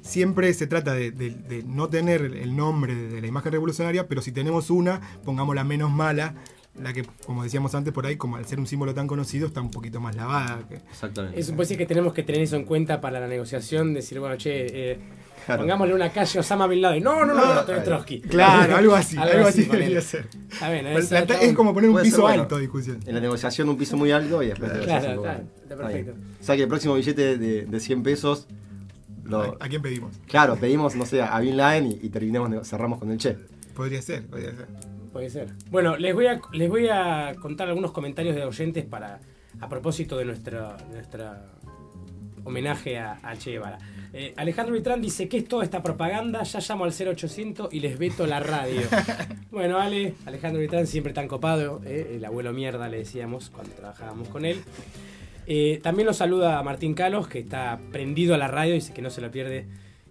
siempre se trata de, de- de no tener el nombre de la imagen revolucionaria, pero si tenemos una, pongamos la menos mala, la que, como decíamos antes por ahí, como al ser un símbolo tan conocido, está un poquito más lavada. que- Exactamente. Eso puede decir que tenemos que tener eso en cuenta para la negociación, decir, bueno, che, eh, Claro. pongámosle una calle a Osama Bin Laden. No, no, no, No, no, Antonio Trotsky. Claro, algo así, algo así ponele. debería ser. Está bien, esa la- está- es como poner un Puede ser piso bueno. alto de discusión. En la negociación un piso muy alto y después Claro, está- muy- está perfecto. O sea que el próximo billete de, de 100 pesos lo, ¿A, a quién pedimos? Claro, pedimos, no sé, a Bin Laden y, y terminemos, nego- cerramos con el Che. Podría ser, podría ser. Puede ser. Bueno, les voy a, les voy a contar algunos comentarios de oyentes para a propósito de nuestra, nuestra homenaje a, a Che Guevara. Eh, Alejandro Vitrán dice, ¿qué es toda esta propaganda? Ya llamo al 0800 y les veto la radio. bueno, Ale, Alejandro Vitrán siempre tan copado, eh, el abuelo mierda le decíamos cuando trabajábamos con él. Eh, también nos saluda a Martín Calos, que está prendido a la radio, dice que no se lo pierde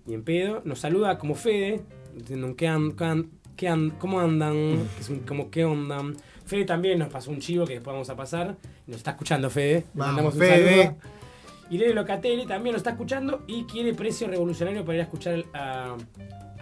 ni en pedo. Nos saluda como Fede, diciendo un ¿qué, an- qué ¿cómo andan? Como ¿qué ondan? Fede también nos pasó un chivo que después vamos a pasar. Nos está escuchando Fede. Le mandamos un saludo. Irene Locatelli también nos está escuchando y quiere precio revolucionario para ir a escuchar a,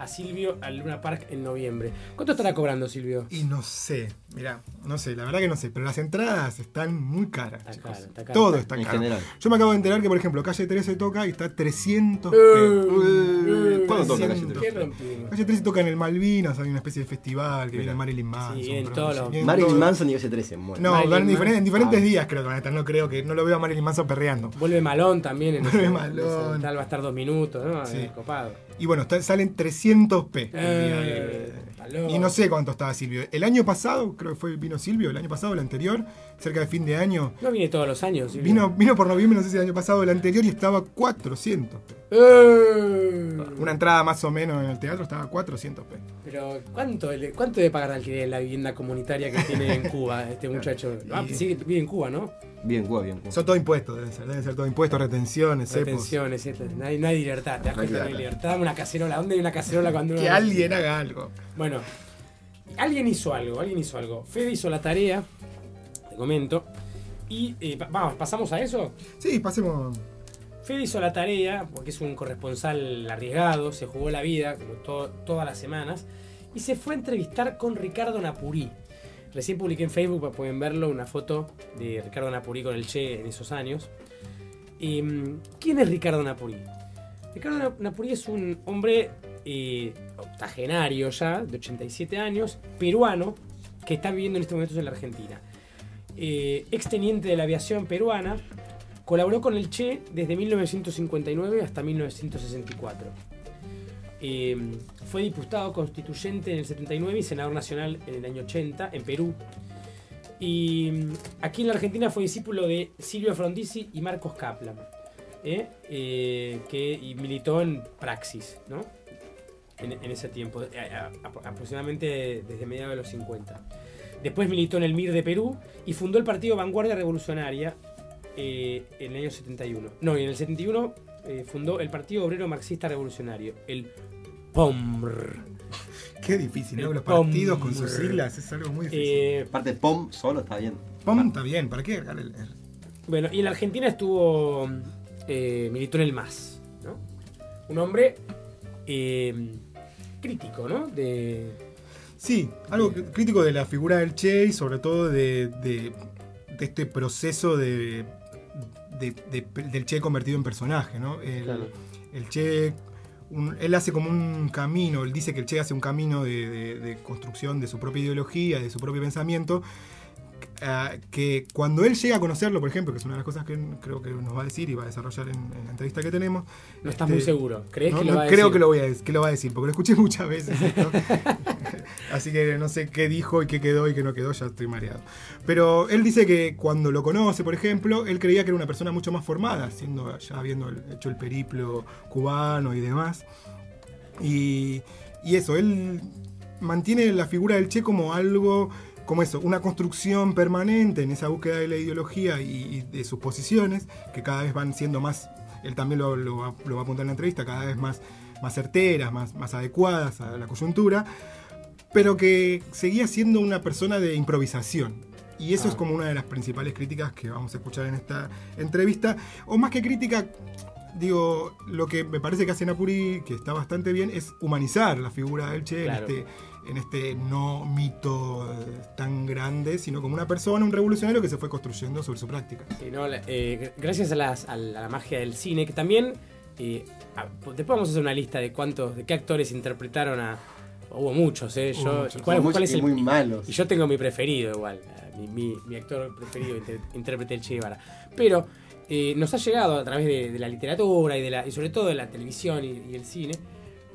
a Silvio al Luna Park en noviembre. ¿Cuánto estará cobrando Silvio? Y no sé, mirá, no sé, la verdad que no sé, pero las entradas están muy caras. Está caro, está caro. Todo está En caro. general. Yo me acabo de enterar que, por ejemplo, calle 13 toca y está 300 Eh, pesos. ¿Cuándo toca Calle 300 ¿Qué pesos. rompimos? Calle 13 toca en el Malvinas, hay una especie de festival que viene Marilyn Manson. vienen pero todos los- Marilyn. Manson y ese 13. bueno. No, en, diferentes, en Manson. diferentes Ah. días creo que van a estar, no creo que, no lo veo a Marilyn Manson perreando. Vuelve Malón también. En Vuelve ese- Malón. tal va a estar dos minutos, ¿no? Sí. Copado. Y bueno, salen 300 p. el día Eh, y no sé cuánto estaba Silvio. El año pasado, creo que fue vino Silvio, el año pasado, el anterior, cerca de fin de año. No viene todos los años. Vino, vino por noviembre, no sé si el año pasado o el anterior, y estaba 400 p. Eh, Una entrada más o menos en el teatro estaba 400 p. Pero, ¿cuánto, le- ¿cuánto debe pagar de alquiler en la vivienda comunitaria que tiene en Cuba este muchacho? Ah, sí, vive en Cuba, ¿no? Bien, Cuba, bien, Cuba. Son todo impuestos, deben ser, deben ser todo impuestos, retenciones, cepos. Retenciones, etc. No hay, no hay libertad. Te das cuenta que no hay libertad. Dame una cacerola. ¿Dónde hay una cacerola cuando uno Que alguien haga algo. Bueno, alguien hizo algo, alguien hizo algo. Fede hizo la tarea, te comento. Y eh, pa- vamos, ¿pasamos a eso? Sí, pasemos. Fede hizo la tarea, porque es un corresponsal arriesgado, se jugó la vida, como to- todas las semanas, y se fue a entrevistar con Ricardo Napurí. Recién publiqué en Facebook, pueden verlo, una foto de Ricardo Napurí con el Che en esos años. Em, ¿Quién es Ricardo Napurí? Ricardo Na- Napurí es un hombre, eh, octogenario ya, de 87 años, peruano, que está viviendo en estos momentos en la Argentina. Eh, exteniente de la aviación peruana, colaboró con el Che desde 1959 hasta 1964. Eh, fue diputado constituyente en el 79 y senador nacional en el año 80 en Perú. Y mm, aquí en la Argentina fue discípulo de Silvio Frondizi y Marcos Kaplan, ¿eh? Eh, que militó en Praxis, ¿no? En, ese tiempo, eh, aproximadamente desde mediados de los 50. Después militó en el MIR de Perú y fundó el partido Vanguardia Revolucionaria eh, en el año 71. No, y en el 71 eh, fundó el Partido Obrero Marxista Revolucionario, el POMR. Qué difícil, ¿no? El Los partidos con sus siglas es algo muy difícil. Eh, Aparte, POM solo está bien. POM está bien, ¿para qué el- Bueno, y en la Argentina estuvo. eh, militó en el MAS, ¿no? Un hombre eh, crítico, ¿no? De. Sí, algo cr- crítico de la figura del Che y sobre todo de, de- de este proceso de, de- de- del Che convertido en personaje, ¿no? El, Claro. el Che, un- él hace como un camino, él dice que el Che hace un camino de construcción de su propia ideología, de su propio pensamiento, ah, que cuando él llega a conocerlo, por ejemplo, que es una de las cosas que creo que nos va a decir y va a desarrollar en, en la entrevista que tenemos. No estás muy seguro. ¿Crees no, que lo no va a creo decir? que lo, voy a, que lo va a decir, porque lo escuché muchas veces. esto. Así que no sé qué dijo y qué quedó y qué no quedó, ya estoy mareado. Pero él dice que cuando lo conoce, por ejemplo, él creía que era una persona mucho más formada, siendo ya habiendo hecho el periplo cubano y demás. Y, y eso, él mantiene la figura del Che como algo, como eso, una construcción permanente en esa búsqueda de la ideología y, y de sus posiciones, que cada vez van siendo más, él también lo, lo va, lo va a apuntar en la entrevista, cada vez más, más certeras, más, más adecuadas a la coyuntura, pero que seguía siendo una persona de improvisación. Y eso Ah. es como una de las principales críticas que vamos a escuchar en esta entrevista. O más que crítica, digo, lo que me parece que hace Napuri, que está bastante bien, es humanizar la figura del Che Claro. en, este, en este no mito eh, tan grande, sino como una persona, un revolucionario que se fue construyendo sobre su práctica. Sí, no, eh, gracias a, las- a la, magia del cine, que también. eh, a- después vamos a hacer una lista de cuántos, de qué actores interpretaron a. Hubo muchos, ¿eh? Hubo Yo, muchos. ¿y cuál, Hubo cuál muchos es y el, muy malos. Y yo tengo mi preferido igual. Mi, mi- mi actor preferido, inter- intérprete del Che Guevara. Pero eh, nos ha llegado a través de, de la literatura y, de la, y sobre todo de la televisión y, y el cine,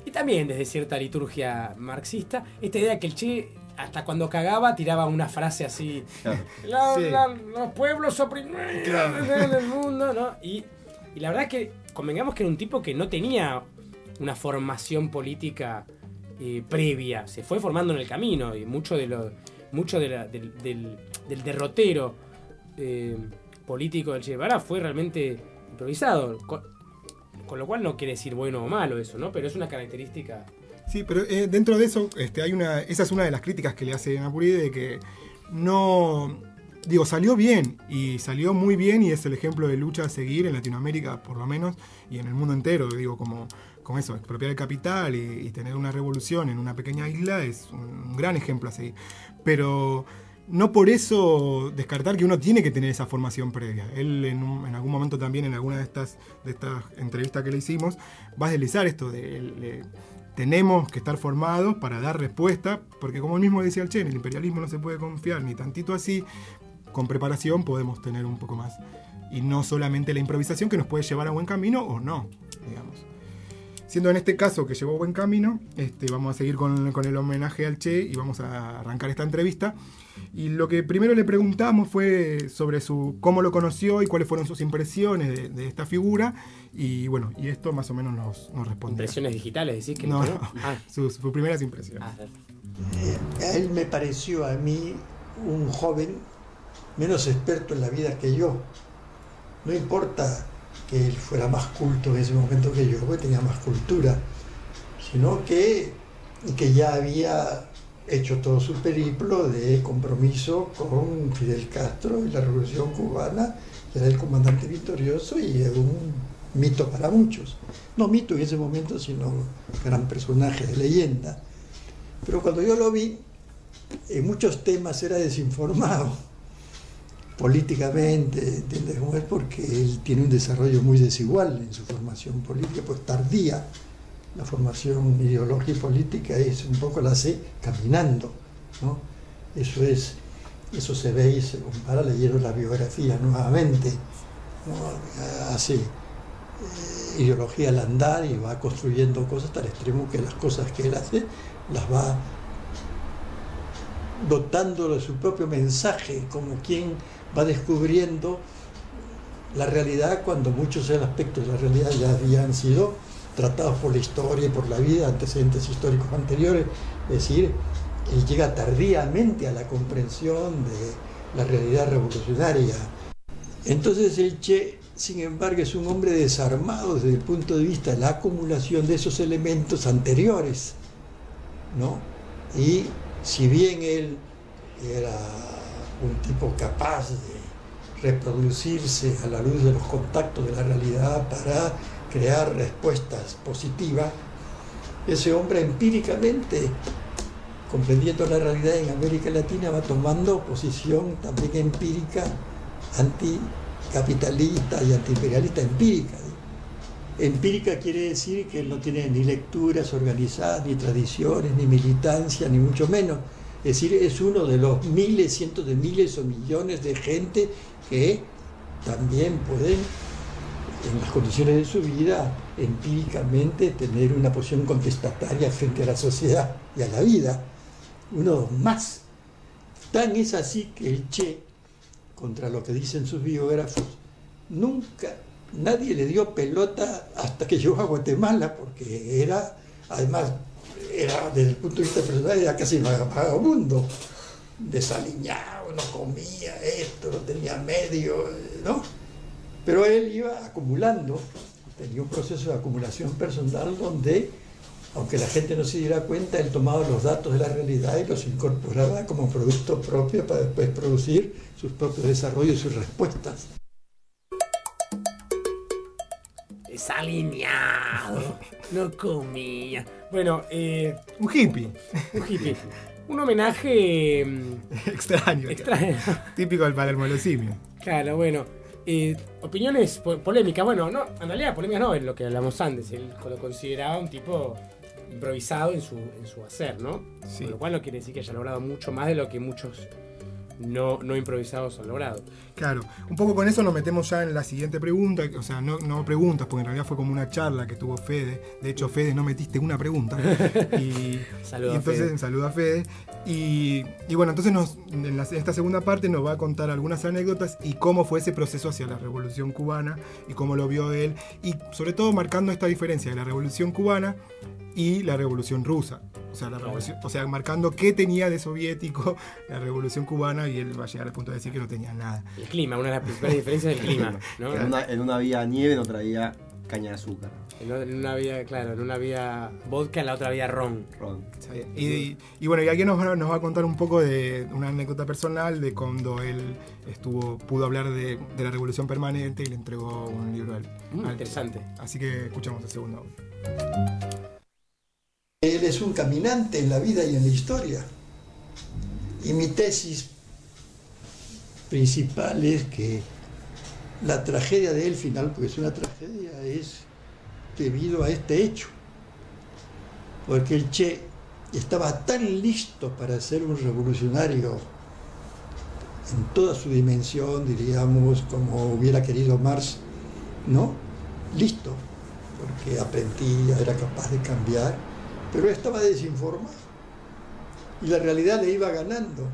y también desde cierta liturgia marxista, esta idea que el Che, hasta cuando cagaba, tiraba una frase así. La- Sí. la- los pueblos oprimidos del mundo, ¿no? Y, y la verdad es que convengamos que era un tipo que no tenía una formación política eh, previa, se fue formando en el camino y mucho de lo mucho de la- del, del- del derrotero eh, político del Che Guevara fue realmente improvisado, con, con lo cual no quiere decir bueno o malo eso, ¿no? Pero es una característica Sí, pero eh, dentro de eso, este, hay una, esa es una de las críticas que le hace Napuri de que no, digo, salió bien y salió muy bien y es el ejemplo de lucha a seguir en Latinoamérica, por lo menos, y en el mundo entero, digo, como, como eso, expropiar el capital y, y tener una revolución en una pequeña isla es un, un gran ejemplo a seguir. Pero no por eso descartar que uno tiene que tener esa formación previa. Él en, algún momento también, en alguna de estas, entrevistas que le hicimos, va a deslizar esto de... tenemos que estar formados para dar respuesta, porque como mismo decía el Che, el imperialismo no se puede confiar ni tantito así, con preparación podemos tener un poco más. Y no solamente la improvisación que nos puede llevar a buen camino o no, digamos. Siendo en este caso que llevó buen camino, este, vamos a seguir con el homenaje al Che y vamos a arrancar esta entrevista. Y lo que primero le preguntamos fue sobre su cómo lo conoció y cuáles fueron sus impresiones de, de esta figura. Y bueno, y esto más o menos nos, nos respondió. impresiones digitales, decís que No, no, no. Ah. Sus, sus primeras impresiones. A él me pareció a mí un joven menos experto en la vida que yo. No importa que él fuera más culto en ese momento que yo, porque tenía más cultura, sino que, que ya había hecho todo su periplo de compromiso con Fidel Castro y la revolución cubana, era el comandante victorioso y un mito para muchos. No mito en ese momento, sino gran personaje de leyenda. Pero cuando yo lo vi, en muchos temas era desinformado políticamente, ¿entiendes? Porque él tiene un desarrollo muy desigual en su formación política, pues tardía la formación ideológica y política es un poco la hace caminando, ¿no? Eso es, eso se ve y se compara leyendo la biografía nuevamente, ¿no? Hace eh, ideología al andar y va construyendo cosas hasta el extremo que las cosas que él hace las va dotándolo de su propio mensaje, como quien va descubriendo la realidad cuando muchos aspectos de la realidad ya habían sido tratados por la historia y por la vida, antecedentes históricos anteriores. Es decir, él llega tardíamente a la comprensión de la realidad revolucionaria. Entonces el Che, sin embargo, es un hombre desarmado desde el punto de vista de la acumulación de esos elementos anteriores, ¿no? Y si bien él era un tipo capaz de reproducirse a la luz de los contactos de la realidad para crear respuestas positivas, ese hombre empíricamente, comprendiendo la realidad en América Latina, va tomando posición también empírica, anticapitalista y antiimperialista empírica. Empírica quiere decir que no tiene ni lecturas organizadas, ni tradiciones, ni militancia, ni mucho menos. Es decir, es uno de los miles, cientos de miles o millones de gente que también pueden, en las condiciones de su vida, empíricamente tener una posición contestataria frente a la sociedad y a la vida. Uno más. Tan es así que el Che, contra lo que dicen sus biógrafos, nunca nadie le dio pelota hasta que llegó a Guatemala, porque era, además, era desde el punto de vista personal, era casi vagabundo, desaliñado, no comía esto, no tenía medio, ¿no? Pero él iba acumulando, tenía un proceso de acumulación personal donde, aunque la gente no se diera cuenta, él tomaba los datos de la realidad y los incorporaba como producto propio para después producir sus propios desarrollos y sus respuestas. desalineado, no comía. Bueno, eh, un hippie. Un hippie. Un homenaje mm, extraño. extraño. Típico del Palermo de los simios. Claro, bueno. Eh, opiniones po- polémicas. Bueno, no, en realidad polémicas no, es lo que hablamos antes. Él lo consideraba un tipo improvisado en su, en su hacer, ¿no? Sí. Con lo cual no quiere decir que haya logrado mucho más de lo que muchos no, no improvisados han logrado. Claro, un poco con eso nos metemos ya en la siguiente pregunta, o sea, no, no preguntas, porque en realidad fue como una charla que tuvo Fede. De hecho, Fede, no metiste una pregunta. Y, Saludo y a entonces, Fede. saludo a Fede. Y, y bueno, entonces nos, en, la- en esta segunda parte nos va a contar algunas anécdotas y cómo fue ese proceso hacia la Revolución Cubana y cómo lo vio él. Y sobre todo marcando esta diferencia de la Revolución Cubana y la Revolución Rusa. O sea, la revolución, o sea, marcando qué tenía de soviético la Revolución Cubana y él va a llegar al punto de decir que no tenía nada. El clima, una de las principales diferencias del clima, ¿no? En una, en una había nieve, en otra había caña de azúcar. En una- en una había, claro, en una había vodka, en la otra había ron. Ron. Y, y- y bueno, y aquí nos, va- nos va a contar un poco de una anécdota personal de cuando él estuvo pudo hablar de, de la revolución permanente y le entregó un libro al, Mm, al- interesante. Así que escuchamos el segundo audio. Él es un caminante en la vida y en la historia. Y mi tesis principal es que la tragedia de él final, porque es una tragedia, es debido a este hecho. Porque el Che estaba tan listo para ser un revolucionario en toda su dimensión, diríamos, como hubiera querido Marx, ¿no? Listo, porque aprendía, era capaz de cambiar, pero estaba desinformado. Y la realidad le iba ganando.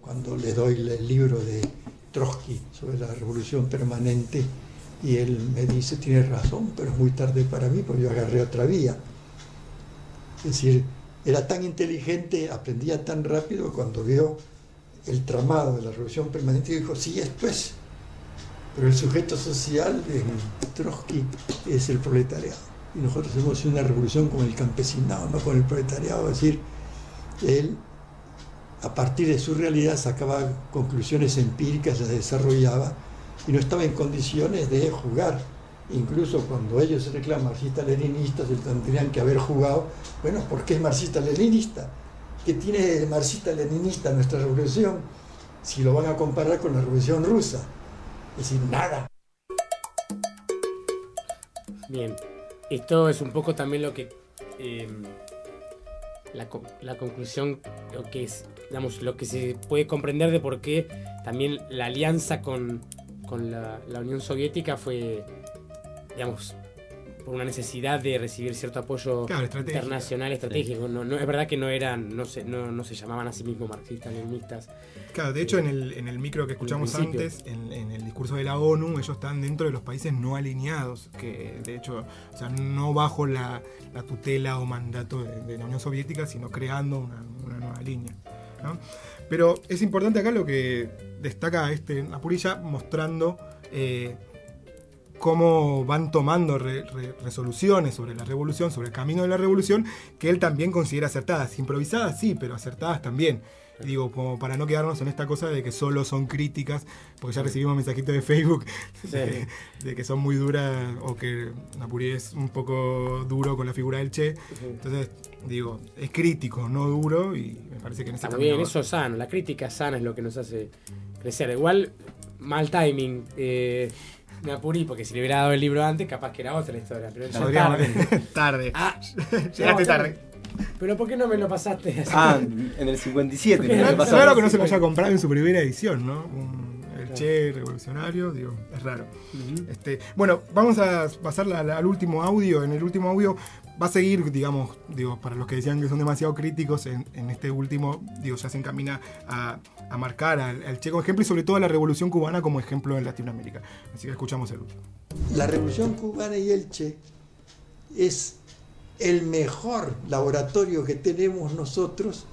Cuando le doy el libro de Trotsky sobre la revolución permanente, y él me dice, tiene razón, pero es muy tarde para mí, porque yo agarré otra vía. Es decir, era tan inteligente, aprendía tan rápido, cuando vio el tramado de la revolución permanente, dijo, sí, esto es. Pero el sujeto social en Trotsky es el proletariado. Y nosotros hemos hecho una revolución con el campesinado, no con el proletariado. Es decir, él, a partir de su realidad, sacaba conclusiones empíricas, las desarrollaba y no estaba en condiciones de jugar. Incluso cuando ellos se reclaman marxistas-leninistas, se tendrían que haber jugado. Bueno, ¿por qué es marxista-leninista? ¿Qué tiene de marxista-leninista nuestra revolución si lo van a comparar con la revolución rusa? Es decir, nada. Bien. Esto es un poco también lo que. eh, la, la conclusión, lo que digamos, lo que se puede comprender de por qué también la alianza con, con la, la Unión Soviética fue, digamos, por una necesidad de recibir cierto apoyo Claro, estratégico. internacional estratégico. No, no, es verdad que no eran, no se, no, no se llamaban a sí mismos marxistas leninistas. Claro, de hecho, en el, en el micro que escuchamos antes, en, en el discurso de la ONU, ellos están dentro de los países no alineados, que de hecho, o sea, no bajo la, la tutela o mandato de, de la Unión Soviética, sino creando una, una nueva línea. ¿no? Pero es importante acá lo que destaca este Apurilla mostrando eh, cómo van tomando re- re- resoluciones sobre la revolución, sobre el camino de la revolución, que él también considera acertadas. Improvisadas sí, pero acertadas también. Digo, como para no quedarnos en esta cosa de que solo son críticas, porque ya recibimos mensajitos de Facebook de, de que son muy duras o que Napuri es un poco duro con la figura del Che. Entonces, digo, es crítico, no duro, y me parece que en ese Está bien, eso es sano. La crítica sana es lo que nos hace crecer. Igual, mal timing. Eh, me apuré porque si le hubiera dado el libro antes, capaz que era otra la historia. Pero ya tarde. tarde. Ah, Llegaste no, tarde. Pero ¿por qué no me lo pasaste? así? Ah, en el 57. Porque ¿no? no- que no se lo haya comprado en su primera edición, ¿no? Un- el Che revolucionario, digo, es raro. este, bueno, vamos a pasar la- la- al último audio. En el último audio va a seguir, digamos, digo, para los que decían que son demasiado críticos, en, en este último, digo, ya se encamina a, a marcar al, al Che como ejemplo y sobre todo a la revolución cubana como ejemplo en Latinoamérica. Así que escuchamos el último. La revolución cubana y el Che es el mejor laboratorio que tenemos nosotros,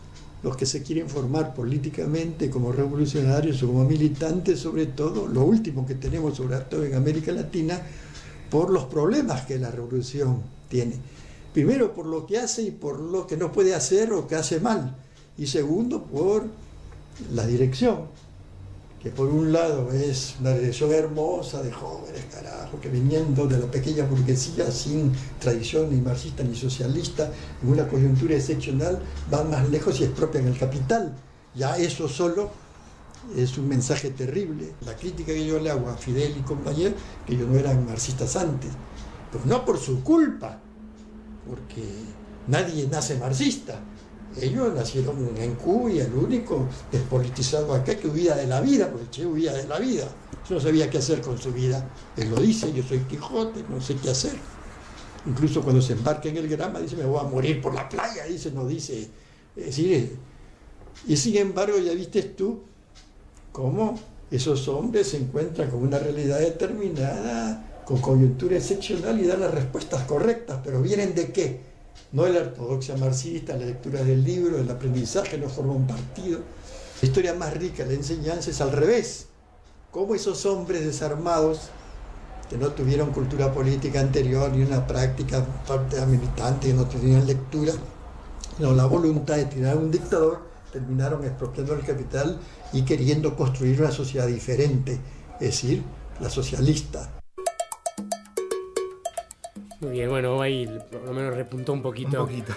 los que se quieren formar políticamente como revolucionarios o como militantes, sobre todo, lo último que tenemos sobre todo en América Latina, por los problemas que la revolución tiene. Primero por lo que hace y por lo que no puede hacer o que hace mal. Y segundo por la dirección, que por un lado es una dirección hermosa de jóvenes, carajo, que viniendo de la pequeña burguesía sin tradición ni marxista ni socialista, en una coyuntura excepcional, van más lejos y expropian el capital. Ya eso solo es un mensaje terrible. La crítica que yo le hago a Fidel y compañeros, que ellos no eran marxistas antes, pero no por su culpa, porque nadie nace marxista. Ellos nacieron en Cuba y el único despolitizado acá que huía de la vida, porque Che huía de la vida. No sabía qué hacer con su vida. Él lo dice, yo soy Quijote, no sé qué hacer. Incluso cuando se embarca en el grama dice, me voy a morir por la playa, dice, no dice. Es decir, eh, y sin embargo, ya viste tú cómo esos hombres se encuentran con una realidad determinada, con coyuntura excepcional y dan las respuestas correctas, pero vienen de qué? No de la ortodoxia marxista, la lectura del libro, el aprendizaje, no forma un partido. La historia más rica, la enseñanza es al revés. Cómo esos hombres desarmados, que no tuvieron cultura política anterior ni una práctica parte militante, que no tenían lectura, sino la voluntad de tirar a un dictador, terminaron expropiando el capital y queriendo construir una sociedad diferente, es decir, la socialista. Muy bien, bueno, ahí por lo menos repuntó un poquito, Un poquito.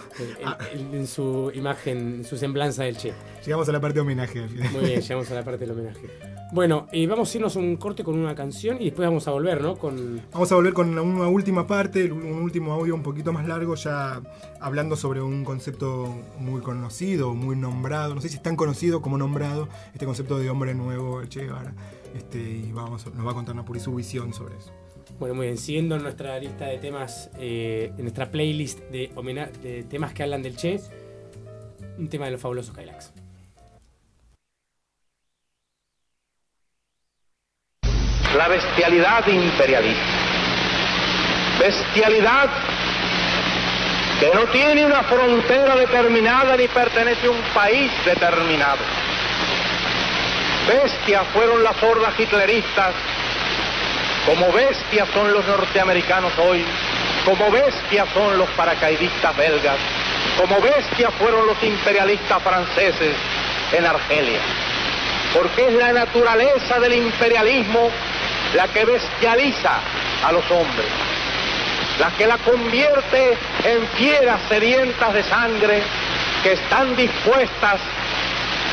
en- en- en su imagen, en su semblanza del Che. Llegamos a la parte de homenaje al final. Muy bien, llegamos a la parte del homenaje. Bueno, y vamos a irnos a un corte con una canción y después vamos a volver, ¿no? Con Vamos a volver con una última parte, un último audio un poquito más largo, ya hablando sobre un concepto muy conocido, muy nombrado, no sé si es tan conocido como nombrado, este concepto de hombre nuevo, el Che Guevara. Este, y vamos, nos va a contar Napuri su visión sobre eso. Bueno, muy bien, siguiendo nuestra lista de temas, eh, nuestra playlist de temas que hablan del Che, un tema de los fabulosos Kylax. la bestialidad imperialista. Bestialidad que no tiene una frontera determinada ni pertenece a un país determinado. Bestias fueron las hordas hitleristas, como bestias son los norteamericanos hoy, como bestias son los paracaidistas belgas, como bestias fueron los imperialistas franceses en Argelia. Porque es la naturaleza del imperialismo la que bestializa a los hombres, la que la convierte en fieras sedientas de sangre que están dispuestas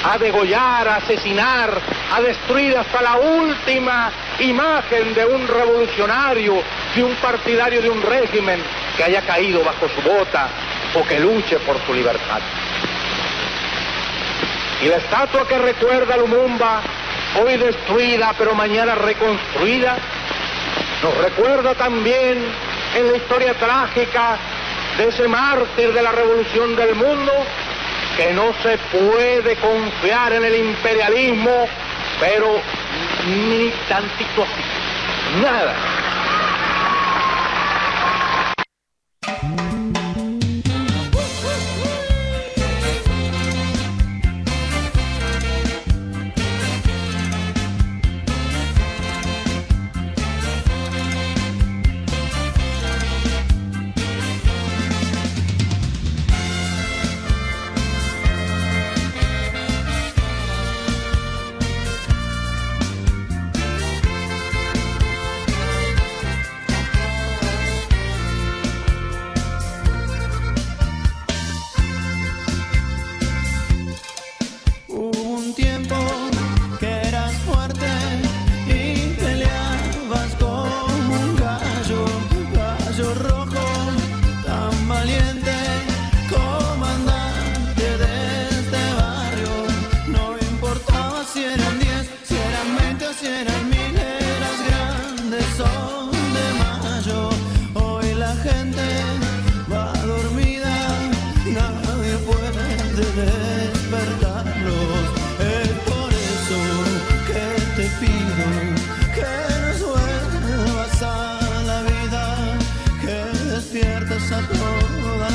a degollar, a asesinar, a destruir hasta la última imagen de un revolucionario, de un partidario de un régimen que haya caído bajo su bota o que luche por su libertad. Y la estatua que recuerda a Lumumba, hoy destruida pero mañana reconstruida, nos recuerda también en la historia trágica de ese mártir de la revolución del mundo que no se puede confiar en el imperialismo, pero ni tantito, nada.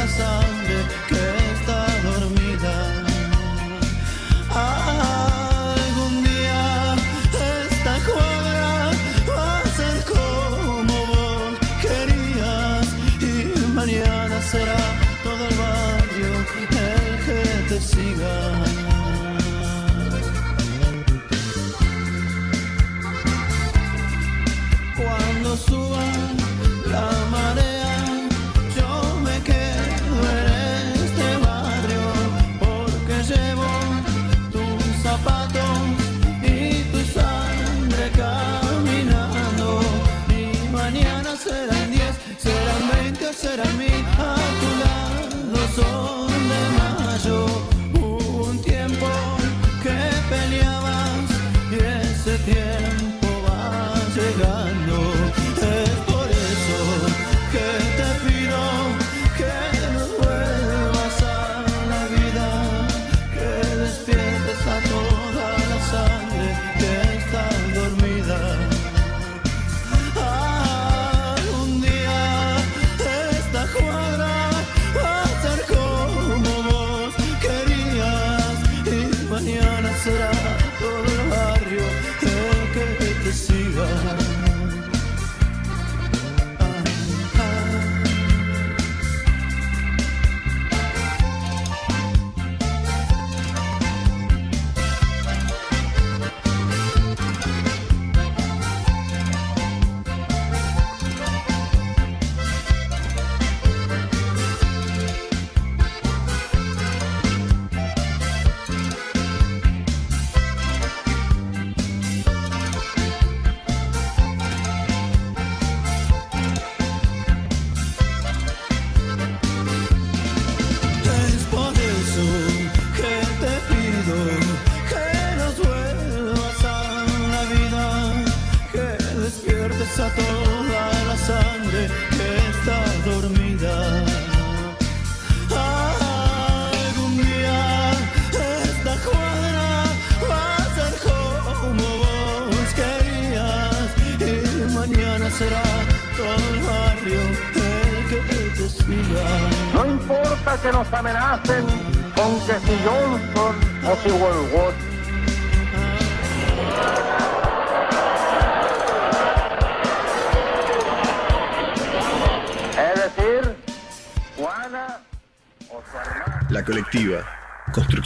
asunder.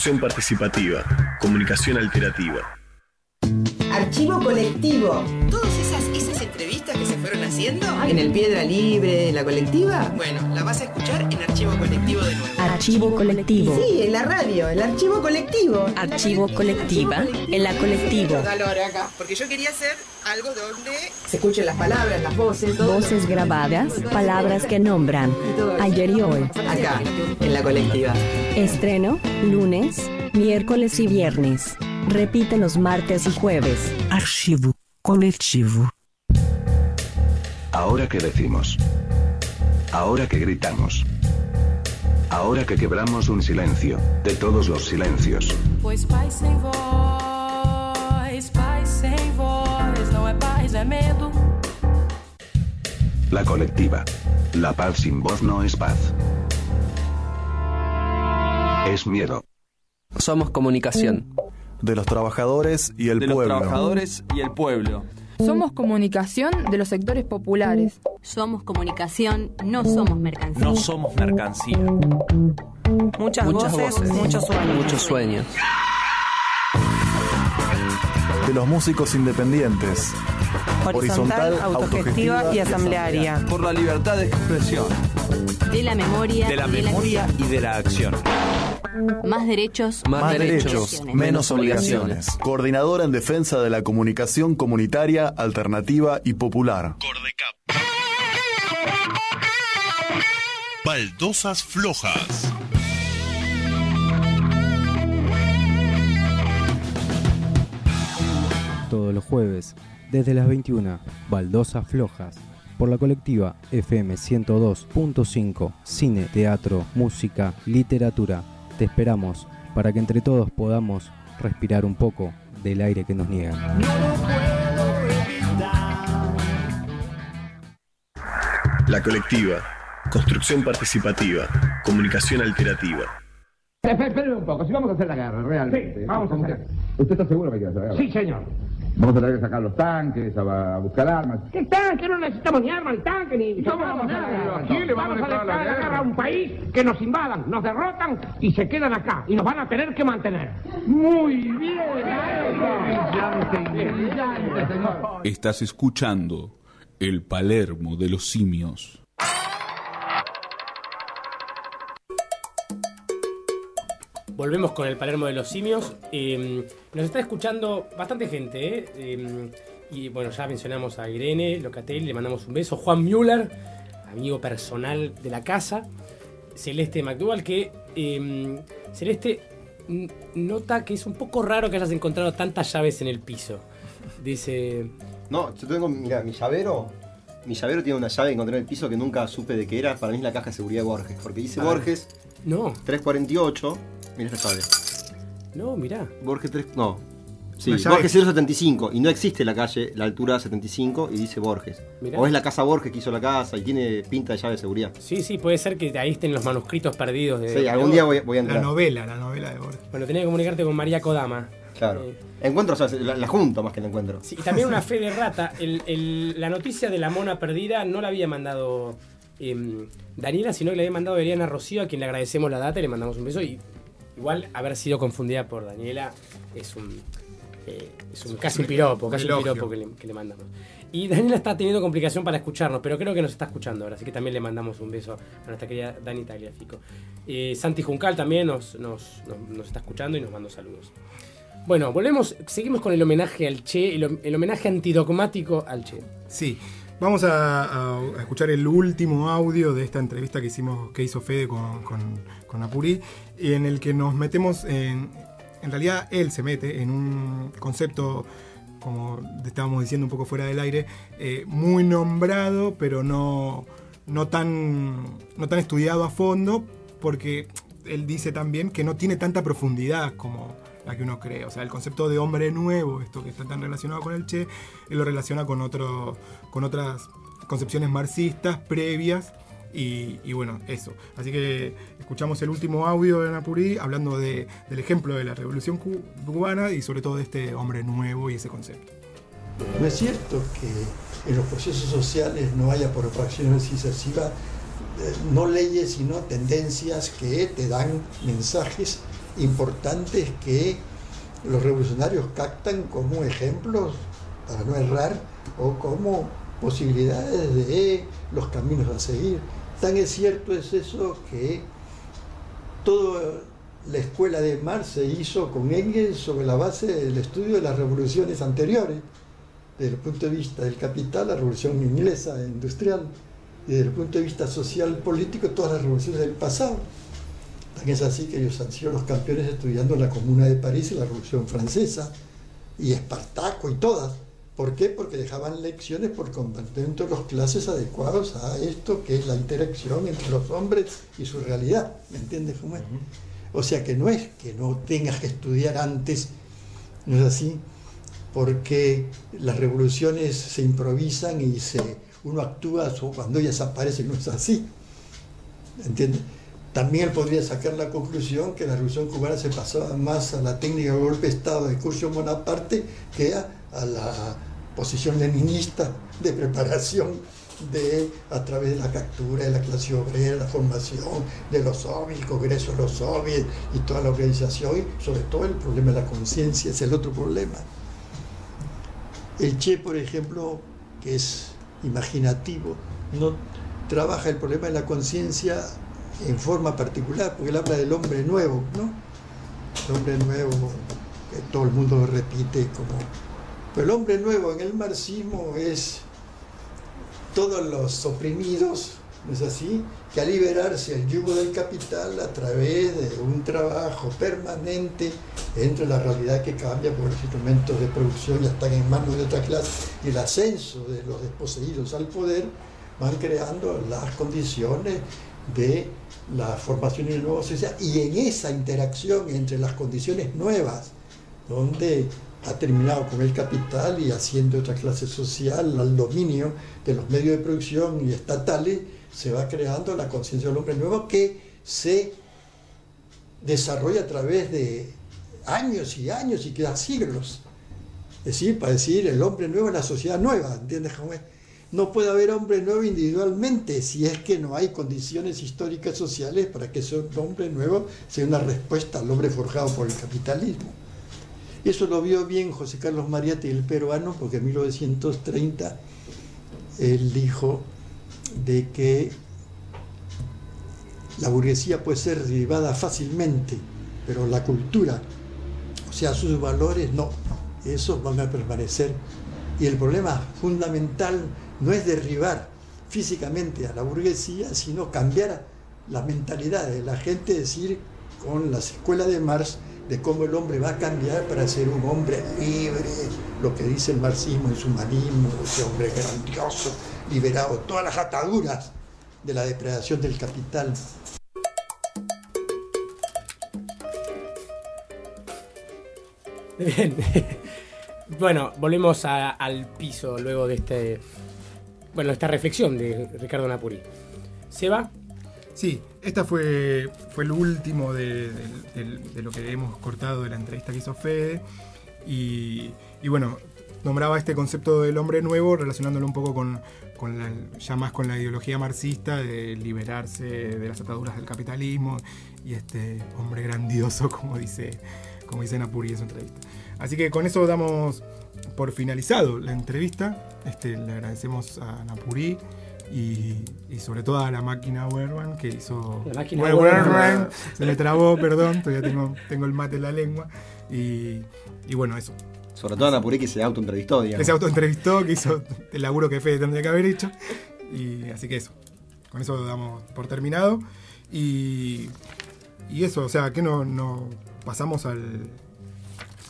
Participativa. Comunicación alternativa. Archivo colectivo. Todas esas, esas entrevistas que se fueron haciendo. en el Piedra Libre, en la colectiva. Bueno, la vas a escuchar en Archivo Colectivo de nuevo. Archivo colectivo. Sí, en la radio, el archivo colectivo. Archivo colectiva, en la colectiva. porque yo quería hacer algo donde se escuchen las palabras, las voces, todo. Voces grabadas, palabras que nombran. Ayer y hoy. Acá, en la colectiva. Estreno, lunes, miércoles y viernes. Repite los martes y jueves. Archivo colectivo. Ahora que decimos. Ahora que gritamos. Ahora que quebramos un silencio, de todos los silencios. Pois paz sem voz, La colectiva. La paz sin voz no es paz. Es miedo. Somos comunicación. De los trabajadores y el de los pueblo. trabajadores y el pueblo. Somos comunicación de los sectores populares. Somos comunicación, no somos mercancía. No somos mercancía. Muchas, voces, muchos sueños. Muchos sueños. De los músicos independientes. Horizontal, autogestiva y asamblearia. Por la libertad de expresión. De la memoria. De la y memoria y de la acción. Más derechos. Más derechos, menos obligaciones. Coordinadora en defensa de la comunicación comunitaria, alternativa y popular. Baldosas flojas. Todos los jueves, desde las 21, Baldosas Flojas, por la colectiva FM 102.5, cine, teatro, música, literatura. Te esperamos para que entre todos podamos respirar un poco del aire que nos niegan. La colectiva. Construcción participativa. Comunicación alternativa. Espera un poco, si vamos a hacer la guerra, realmente. Sí, vamos a ¿Cómo hacer. ¿Usted está seguro que quiere hacer la guerra? Sí, señor. Vamos a tener que sacar los tanques, a, a buscar armas. ¿Qué tanque? No necesitamos ni armas, ni tanque, ni... ¿Cómo vamos a nada. entonces? ¿Le vamos a Vamos a la la guerra a un país que nos invadan, nos derrotan y se quedan acá. Y nos van a tener que mantener. Muy bien. Brillante, brillante, señor. Estás escuchando el Palermo de los simios. Volvemos con el Palermo de los Simios. Eh, nos está escuchando bastante gente, ¿eh? Eh, y bueno, ya mencionamos a Irene Locatelli, le mandamos un beso. Juan Müller, amigo personal de la casa. Celeste McDougall, que eh, Celeste nota que es un poco raro que hayas encontrado tantas llaves en el piso. Dice. No, yo tengo, mira, mi llavero. Mi llavero tiene una llave que encontré en el piso que nunca supe de qué era. Para mí es la caja de seguridad de Borges. Porque dice. Borges No, 348. Mira esta llave. no, mirá. Borges 3. No. Sí. Borges 075. Y no existe la calle, la altura 75 y dice Borges. Mirá. O es la casa Borges que hizo la casa y tiene pinta de llave de seguridad. Sí, sí, puede ser que ahí estén los manuscritos perdidos. De, Sí, algún día voy, voy a La entrar. novela, la novela de Borges. Bueno, tenía que comunicarte con María Kodama. Claro. Encuentro, o sea, la, la junto más que la encuentro. Sí, y también una fe de rata. El- el- la noticia de la mona perdida no la había mandado em, Daniela, sino que le había mandado Eliana Rocío, a quien le agradecemos la data y le mandamos un beso. Y igual haber sido confundida por Daniela es un, eh, es un casi un piropo, casi un piropo que le, que le mandamos. Y Daniela está teniendo complicación para escucharnos, pero creo que nos está escuchando ahora, así que también le mandamos un beso a nuestra querida Dani Tagliafico. Eh, Santi Juncal también nos, nos- nos- nos está escuchando y nos manda saludos. Bueno, volvemos, seguimos con el homenaje al Che, el, el homenaje antidogmático al Che. Sí. Vamos a, escuchar el último audio de esta entrevista que hicimos, que hizo Fede con, con, con Apurí, y en el que nos metemos en. En realidad, él se mete en un concepto, como estábamos diciendo un poco fuera del aire, eh, muy nombrado, pero no, no, tan, no tan estudiado a fondo, porque él dice también que no tiene tanta profundidad como la que uno cree. O sea, el concepto de hombre nuevo, esto que está tan relacionado con el Che, él lo relaciona con, otro, con otras concepciones marxistas previas. Y, y bueno, eso. Así que escuchamos el último audio de Napurí hablando de- del ejemplo de la revolución cu- cubana y sobre todo de este hombre nuevo y ese concepto. No es cierto que en los procesos sociales no haya por sucesivas eh, no leyes, sino tendencias que te dan mensajes importantes que los revolucionarios captan como ejemplos para no errar o como posibilidades de los caminos a seguir. Tan es cierto es eso que toda la escuela de Marx se hizo con Engels sobre la base del estudio de las revoluciones anteriores, desde el punto de vista del capital, la revolución inglesa industrial, y desde el punto de vista social político, todas las revoluciones del pasado. Tan es así que ellos han sido los campeones estudiando la Comuna de París y la Revolución Francesa, y Espartaco y todas. ¿Por qué? Porque dejaban lecciones por compartir entre los clases adecuados a esto que es la interacción entre los hombres y su realidad. ¿Me entiendes cómo es? O sea que no es que no tengas que estudiar antes, no es así, porque las revoluciones se improvisan y se, uno actúa cuando ellas aparecen, no es así. ¿Entiendes? También él podría sacar la conclusión que la revolución cubana se pasaba más a la técnica de golpe de Estado de Curcio Bonaparte que a, la posición leninista de preparación de, a través de la captura de la clase obrera, la formación de los soviets, el Congreso de los soviets y toda la organización, y sobre todo el problema de la conciencia, es el otro problema. El Che, por ejemplo, que es imaginativo, no trabaja el problema de la conciencia en forma particular, porque él habla del hombre nuevo, ¿no? El hombre nuevo, que todo el mundo repite como... Pero el hombre nuevo en el marxismo es todos los oprimidos, ¿no es así? Que al liberarse el yugo del capital a través de un trabajo permanente entre la realidad que cambia por los instrumentos de producción ya están en manos de otra clase y el ascenso de los desposeídos al poder van creando las condiciones de la formación de una nueva sociedad y en esa interacción entre las condiciones nuevas, donde ha terminado con el capital y haciendo otra clase social al dominio de los medios de producción y estatales, se va creando la conciencia del hombre nuevo que se desarrolla a través de años y años y queda siglos. Es decir, para decir el hombre nuevo es la sociedad nueva, ¿entiendes cómo es? No puede haber hombre nuevo individualmente si es que no hay condiciones históricas sociales para que ese hombre nuevo sea una respuesta al hombre forjado por el capitalismo. Eso lo vio bien José Carlos Mariatti, el peruano, porque en 1930 él dijo de que la burguesía puede ser derivada fácilmente, pero la cultura, o sea, sus valores, no, esos van a permanecer. Y el problema fundamental no es derribar físicamente a la burguesía, sino cambiar la mentalidad de la gente, decir, con las escuelas de Marx, de cómo el hombre va a cambiar para ser un hombre libre, lo que dice el marxismo en su humanismo, ese hombre grandioso, liberado, todas las ataduras de la depredación del capital. Bien. bueno, volvemos al piso luego de este. Bueno, esta reflexión de Ricardo Napuri. ¿Seba? Sí, esta fue, fue el último de- de lo que hemos cortado de la entrevista que hizo Fede. Y, y bueno, nombraba este concepto del hombre nuevo relacionándolo un poco con, con la, ya más con la ideología marxista de liberarse de las ataduras del capitalismo y este hombre grandioso, como dice, como dice Napuri en su entrevista. Así que con eso damos por finalizado la entrevista. Este, le agradecemos a Napuri y, y sobre todo a la máquina Werban que hizo. La máquina Wer- Werban. Werban. Se me trabó, perdón, todavía tengo, tengo el mate en la lengua. Y, y bueno, eso. Sobre todo Napuri que se autoentrevistó, digamos. Que se autoentrevistó, que hizo el laburo que Fede tendría que haber hecho. Y así que eso. Con eso lo damos por terminado. Y, y eso, o sea, que no, no pasamos al.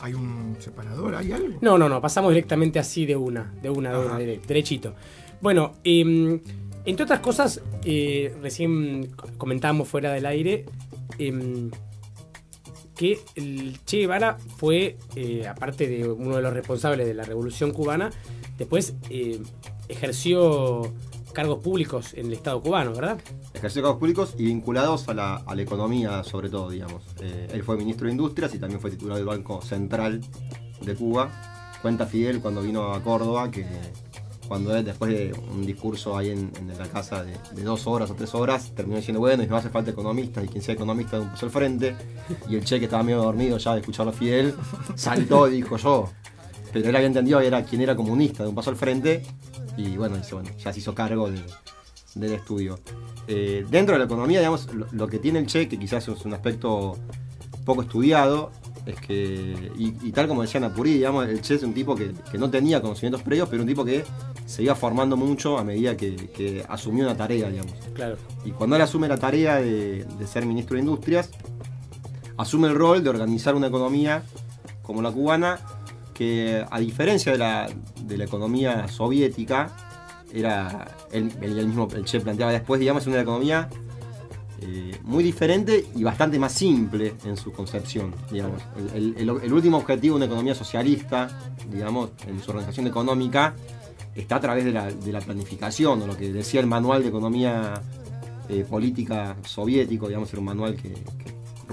¿Hay un separador? ¿Hay algo? No, no, no, pasamos directamente así de una, de una, de una, Ajá. derechito. Bueno, em, entre otras cosas, eh, recién comentábamos fuera del aire em, que el Che Guevara fue, eh, aparte de uno de los responsables de la Revolución Cubana, después eh, ejerció cargos públicos en el Estado cubano, ¿verdad? Ejerció cargos públicos y vinculados a la, a la economía, sobre todo, digamos. Eh, él fue ministro de Industrias y también fue titular del Banco Central de Cuba. Cuenta Fidel cuando vino a Córdoba que cuando él, después de un discurso ahí en, en la casa de, de dos horas o tres horas, terminó diciendo, bueno, y no hace falta economistas, y quien sea economista de un paso al frente. Y el che, que estaba medio dormido ya de escucharlo a Fidel, saltó y dijo yo. Pero él había entendido que era quien era comunista de un paso al frente, Y bueno, hizo- bueno, ya se hizo cargo de- del estudio. Eh, dentro de la economía, digamos, lo, lo que tiene el Che, que quizás es un aspecto poco estudiado, es que, y, y tal como decía Napurí, digamos, el Che es un tipo que, que no tenía conocimientos previos, pero un tipo que se iba formando mucho a medida que, que asumió una tarea, digamos. Claro. Y cuando él asume la tarea de, de ser ministro de Industrias, asume el rol de organizar una economía como la cubana, que a diferencia de la, de la economía soviética, era, él, mismo, el Che planteaba después, digamos, una economía eh, muy diferente y bastante más simple en su concepción, digamos. El, último objetivo de una economía socialista, digamos, en su organización económica, está a través de la, de la planificación, o lo que decía el manual de economía eh, política soviético, digamos, era un manual que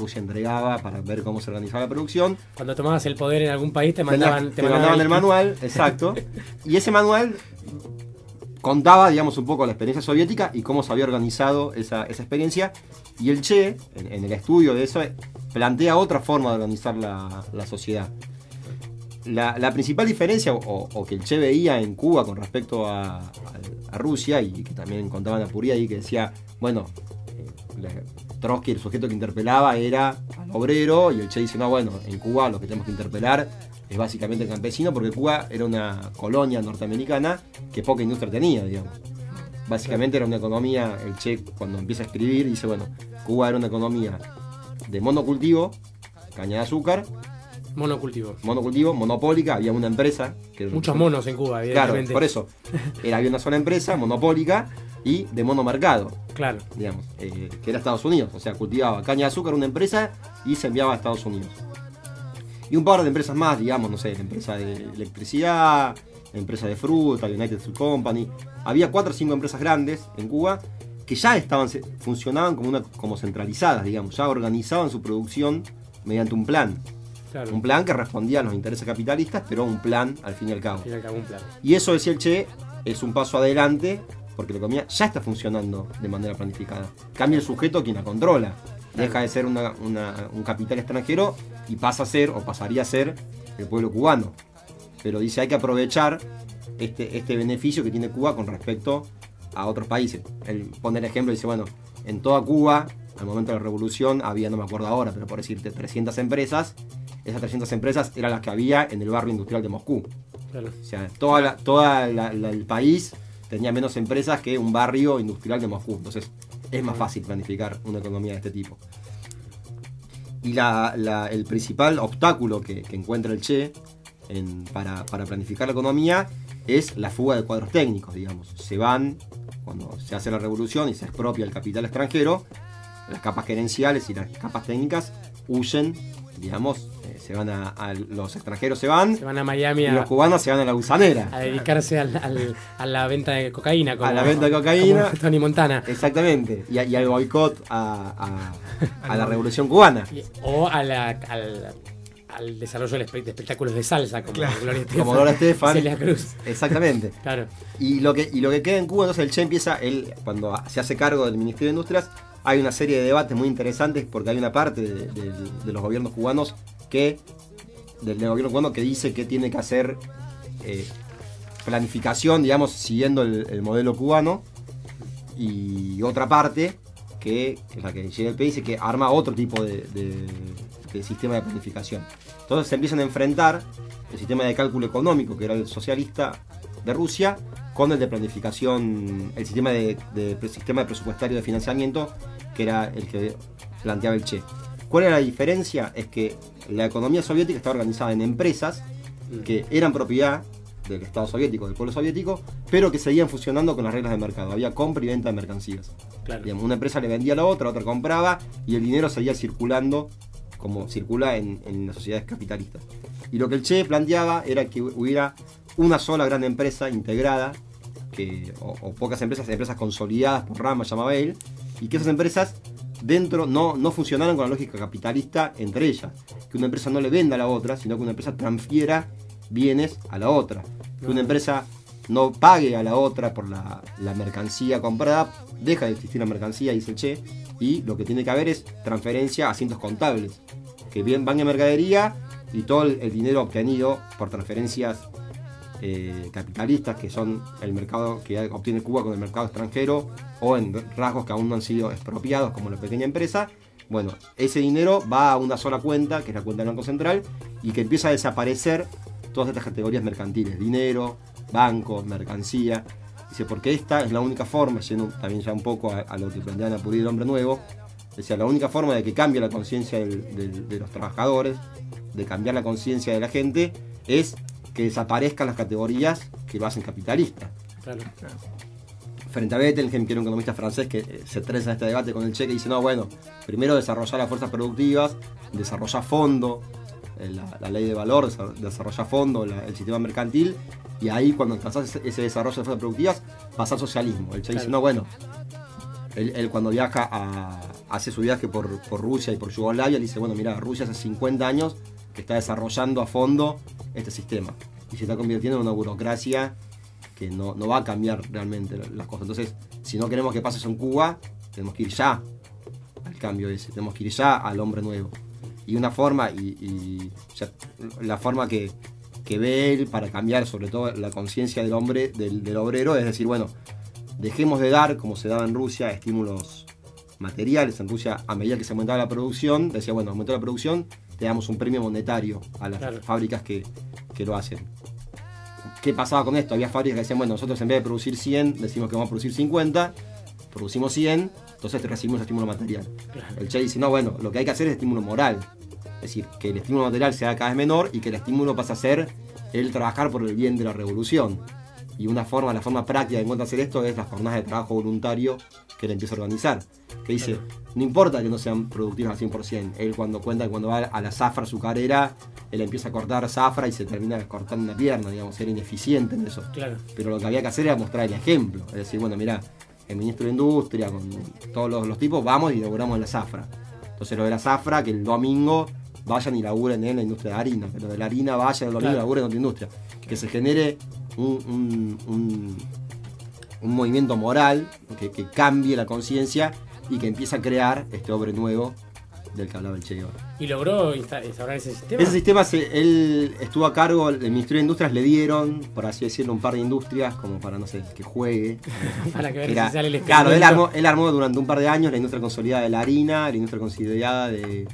Rusia entregaba para ver cómo se organizaba la producción. Cuando tomabas el poder en algún país te mandaban, te mandaban el manual, exacto. Y ese manual contaba, digamos, un poco la experiencia soviética y cómo se había organizado esa, esa experiencia. Y el Che, en, en el estudio de eso, plantea otra forma de organizar la, la sociedad. La, la principal diferencia, o, o que el Che veía en Cuba con respecto a, a- a Rusia, y que también contaban a Purí ahí, que decía, bueno, Trotsky, el sujeto que interpelaba, era al obrero, y el Che dice, no, bueno, en Cuba lo que tenemos que interpelar es básicamente el campesino, porque Cuba era una colonia norteamericana que poca industria tenía, digamos. Básicamente era una economía, el Che cuando empieza a escribir dice, bueno, Cuba era una economía de monocultivo, caña de azúcar, Monocultivo. monocultivo, monopólica, había una empresa. Que Muchos monos en Cuba, Claro, evidentemente. por eso. Era, había una sola empresa, monopólica y de monomercado. Claro. Digamos, eh, que era Estados Unidos. O sea, cultivaba caña de azúcar una empresa y se enviaba a Estados Unidos. Y un par de empresas más, digamos, no sé, la empresa de electricidad, la empresa de fruta, United Fruit Company. Había cuatro o cinco empresas grandes en Cuba que ya estaban, funcionaban como, una, como centralizadas, digamos, ya organizaban su producción mediante un plan. Claro. Un plan que respondía a los intereses capitalistas, pero un plan al fin y al cabo. Al fin y al cabo, un plan. Y eso, decía el Che, es un paso adelante porque la economía ya está funcionando de manera planificada. Cambia el sujeto quien la controla. Deja de ser una- una- un capital extranjero y pasa a ser, o pasaría a ser, el pueblo cubano. Pero dice, hay que aprovechar este, este beneficio que tiene Cuba con respecto a otros países. Él pone el ejemplo y dice, bueno, en toda Cuba, al momento de la revolución, había, no me acuerdo ahora, pero por decirte, 300 empresas. Esas 300 empresas eran las que había en el barrio industrial de Moscú. Claro. O sea, toda la- toda la- la- el país tenía menos empresas que un barrio industrial de Moscú. Entonces, es más fácil planificar una economía de este tipo. Y la- la- el principal obstáculo que, que encuentra el Che en- para, para planificar la economía es la fuga de cuadros técnicos, digamos. Se van, cuando se hace la revolución y se expropia el capital extranjero, las capas gerenciales y las capas técnicas huyen, digamos, eh, se van a, a- los extranjeros se van, Se van a Miami y a, los cubanos se van a la gusanera. a dedicarse al- al- a la venta de cocaína. Como, a la venta de cocaína. como Tony Montana. Exactamente. Y, al boicot a, a- a la revolución cubana. O a la- al, al desarrollo de espectáculos de salsa, como Claro. Gloria Estefan. Como Gloria Estefan. Celia Cruz. Exactamente. Claro. Y lo que, y lo que queda en Cuba, entonces el Che empieza, él, cuando se hace cargo del Ministerio de Industrias, hay una serie de debates muy interesantes porque hay una parte de, los gobiernos cubanos que, del, gobierno cubano que dice que tiene que hacer eh, planificación, digamos, siguiendo el, el modelo cubano, y otra parte que, es la que llega el país, dice que arma otro tipo de- de sistema de planificación. Entonces se empiezan a enfrentar el sistema de cálculo económico, que era el socialista de Rusia, con el de planificación, el sistema de, de- el sistema de presupuestario de financiamiento, que era el que planteaba el Che. ¿Cuál era la diferencia? Es que la economía soviética estaba organizada en empresas que eran propiedad del Estado soviético, del pueblo soviético, pero que seguían funcionando con las reglas de mercado. Había compra y venta de mercancías. Claro. Digamos, una empresa le vendía a la otra, otra compraba y el dinero seguía circulando como circula en, en las sociedades capitalistas. Y lo que el Che planteaba era que hubiera una sola gran empresa integrada, que, o, o pocas empresas, empresas consolidadas por rama, llamaba él, y que esas empresas dentro no, no funcionaran con la lógica capitalista entre ellas. Que una empresa no le venda a la otra, sino que una empresa transfiera bienes a la otra. Que una empresa no pague a la otra por la, la mercancía comprada, deja de existir la mercancía, dice el Che, y lo que tiene que haber es transferencia a asientos contables, que bien van en mercadería y todo el, el dinero obtenido por transferencias eh, capitalistas, que son el mercado que obtiene Cuba con el mercado extranjero, o en rasgos que aún no han sido expropiados, como la pequeña empresa. Bueno, ese dinero va a una sola cuenta, que es la cuenta del Banco Central, y que empieza a desaparecer todas estas categorías mercantiles, dinero, banco, mercancía. Dice, porque esta es la única forma, yendo también ya un poco a, lo que plantean a Purir el Hombre Nuevo, decía, la única forma de que cambie la conciencia de los trabajadores, de cambiar la conciencia de la gente, es que desaparezcan las categorías que lo hacen capitalista. Claro. Frente a Bettelheim, que era un economista francés que eh, se trenza en este debate con el Che, que dice, no, bueno, primero desarrollar las fuerzas productivas, desarrollar fondo, eh, la, la ley de valor, desa- desarrollar fondo, la- el sistema mercantil, y ahí cuando alcanzás ese, desarrollo de fuerzas productivas, pasa al socialismo. El Che dice, Claro. no, bueno, él, él cuando viaja a, hace su viaje por, por Rusia y por Yugoslavia, le dice, bueno, mira, Rusia hace 50 años que está desarrollando a fondo este sistema y se está convirtiendo en una burocracia que no, no va a cambiar realmente la- las cosas. Entonces, si no queremos que pase eso en Cuba, tenemos que ir ya al cambio ese, tenemos que ir ya al hombre nuevo. Y una forma, y, y la forma que, que ve él para cambiar sobre todo la conciencia del hombre, del, del obrero, es decir, bueno, dejemos de dar, como se daba en Rusia, estímulos materiales. En Rusia, a medida que se aumentaba la producción, decía, bueno, aumentó la producción, te damos un premio monetario a las Claro. fábricas que, que lo hacen. ¿Qué pasaba con esto? Había fábricas que decían, bueno, nosotros en vez de producir 100, decimos que vamos a producir 50, producimos 100, entonces recibimos estímulo material. El Che dice, no, bueno, lo que hay que hacer es estímulo moral. Es decir, que el estímulo material sea cada vez menor y que el estímulo pase a ser el trabajar por el bien de la revolución. Y una forma, la forma práctica de encuentra hacer esto es las jornadas de trabajo voluntario que él empieza a organizar. Que dice, no importa que no sean productivas al 100%. Él cuando cuenta que cuando va a la zafra azucarera, él empieza a cortar zafra y se termina cortando una pierna, digamos, era ineficiente en eso. Claro. Pero lo que había que hacer era mostrar el ejemplo. Es decir, bueno, mira, el ministro de Industria, con todos los, los tipos, vamos y inauguramos la zafra. Entonces lo de la zafra, que el domingo vayan y laburen en la industria de harina. Pero de la harina vayan el domingo y Claro. laburen en otra industria. Que se genere un, un- un- un movimiento moral que, que cambie la conciencia y que empiece a crear este hombre nuevo del que hablaba el Che Guevara. Y logró insta- instaurar ese sistema. Ese sistema, se- él estuvo a cargo, el Ministerio de Industrias le dieron, por así decirlo, un par de industrias, como para, no sé, que juegue. Para que ver Que era- si sale el claro, él armó, él armó durante un par de años la industria consolidada de la harina, la industria consolidada de-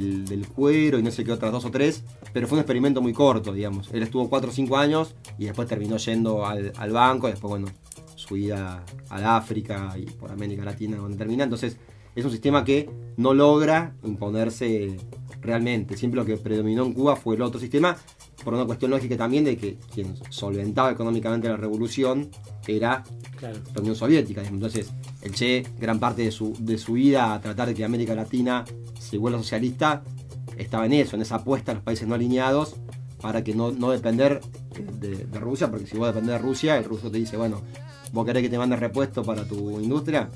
del, cuero y no sé qué otras dos o tres, pero fue un experimento muy corto, digamos. Él estuvo cuatro o cinco años y después terminó yendo al, al banco después, bueno, su ida al África y por América Latina donde termina. Entonces, es un sistema que no logra imponerse realmente. Siempre lo que predominó en Cuba fue el otro sistema, por una cuestión lógica también de que quien solventaba económicamente la revolución era Claro. la Unión Soviética. Entonces, el Che, gran parte de su, de su vida a tratar de que América Latina se vuelva socialista, estaba en eso, en esa apuesta a los países no alineados para que no, no depender de, de Rusia, porque si vos dependés de Rusia, el ruso te dice, bueno, vos querés que te mande repuesto para tu industria,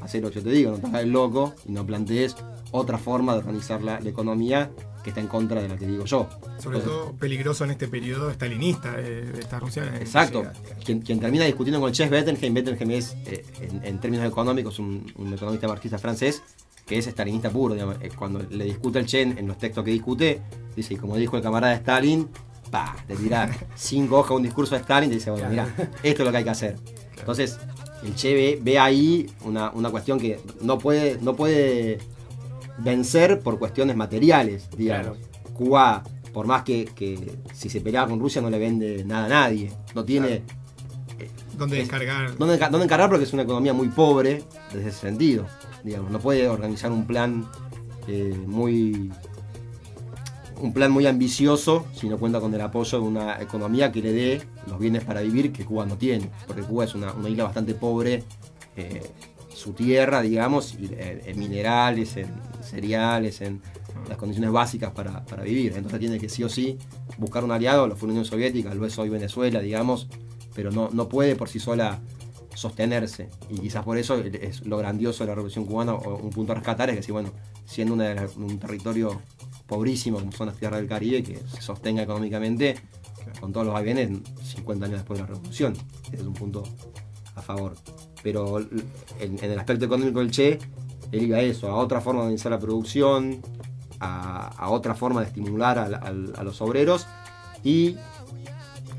hacé lo que yo te digo, no te hagas el loco y no plantees otra forma de organizar la, la economía que está en contra de la que digo yo. Sobre Entonces, todo peligroso en este periodo estalinista de, de esta Rusia. Exacto. Quien, quien termina discutiendo con el Chef Bettelheim, Bettelheim es, eh, en, en términos económicos, un, un economista marxista francés que es estalinista puro. digamos. Eh, Cuando le discute el Chen en los textos que discute, dice, y como dijo el camarada Stalin, pa, te tira cinco hojas un discurso de Stalin y dice, bueno, mira, esto es lo que hay que hacer. Entonces, el Che ve, ve ahí una, una cuestión que no puede, no puede vencer por cuestiones materiales, digamos. Cuba, por más que, que si se peleaba con Rusia no le vende nada a nadie. No tiene ¿Dónde descargar? dónde, enca- dónde encargar porque es una economía muy pobre desde ese sentido. Digamos, no puede organizar un plan eh, muy un plan muy ambicioso si no cuenta con el apoyo de una economía que le dé los bienes para vivir que Cuba no tiene, porque Cuba es una, una isla bastante pobre, eh, su tierra, digamos, y, eh, en minerales, en cereales, en las condiciones básicas para, para vivir. Entonces tiene que sí o sí buscar un aliado, lo fue la Unión Soviética, lo es hoy Venezuela, digamos, pero no, no puede por sí sola sostenerse. Y quizás por eso es lo grandioso de la Revolución Cubana, o un punto a rescatar es que si, bueno, siendo una de las- un territorio pobrísimo como son las tierras del Caribe, que se sostenga económicamente, con todos los vaivenes, 50 años después de la Revolución. Ese es un punto a favor. Pero en, en el aspecto económico del Che, iba a eso, a otra forma de organizar la producción, a, otra forma de estimular a los obreros y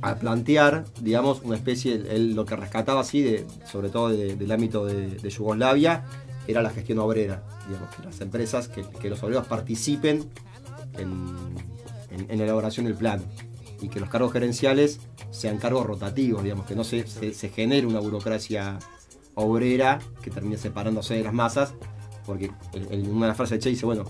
a plantear, digamos, una especie, él lo que rescataba así, de, sobre todo de- del ámbito de, Yugoslavia, era la gestión obrera, digamos, que las empresas, que, los obreros participen en, la elaboración del plan y que los cargos gerenciales sean cargos rotativos, digamos, que no se, se- genere una burocracia obrera que termine separándose de las masas, porque en, una frase de Che dice, bueno,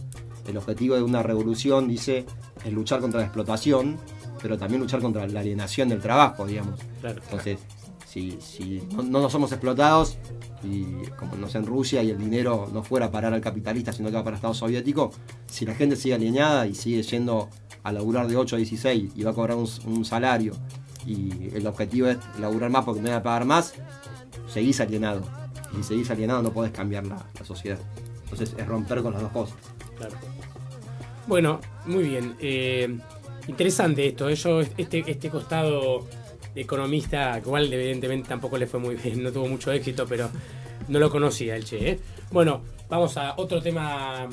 el objetivo de una revolución, dice, es luchar contra la explotación, pero también luchar contra la alienación del trabajo, digamos. Claro. Entonces, si, si no, no nos somos explotados, y como no sé, en Rusia y el dinero no fuera a parar al capitalista, sino que va para el Estado soviético, si la gente sigue alineada y sigue yendo a laburar de 8 a 16 y va a cobrar un, un salario y el objetivo es laburar más porque me van a pagar más, seguís alienado. Y si seguís alienado no podés cambiar la, la sociedad. Entonces es romper con las dos cosas. Claro. Bueno, muy bien. eh, interesante esto. ¿eh? Este, este costado economista, igual evidentemente tampoco le fue muy bien, no tuvo mucho éxito, pero no lo conocía el Che. ¿eh? Bueno, vamos a otro tema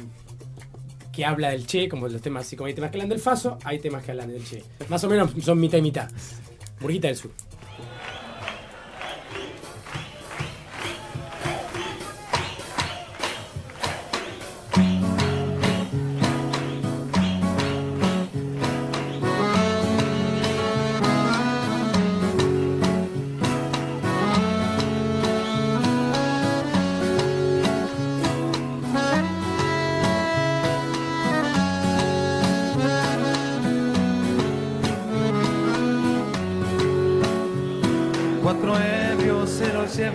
que habla del Che, como los temas, así como hay temas que hablan del Faso, hay temas que hablan del Che. Más o menos son mitad y mitad. Burguita del Sur.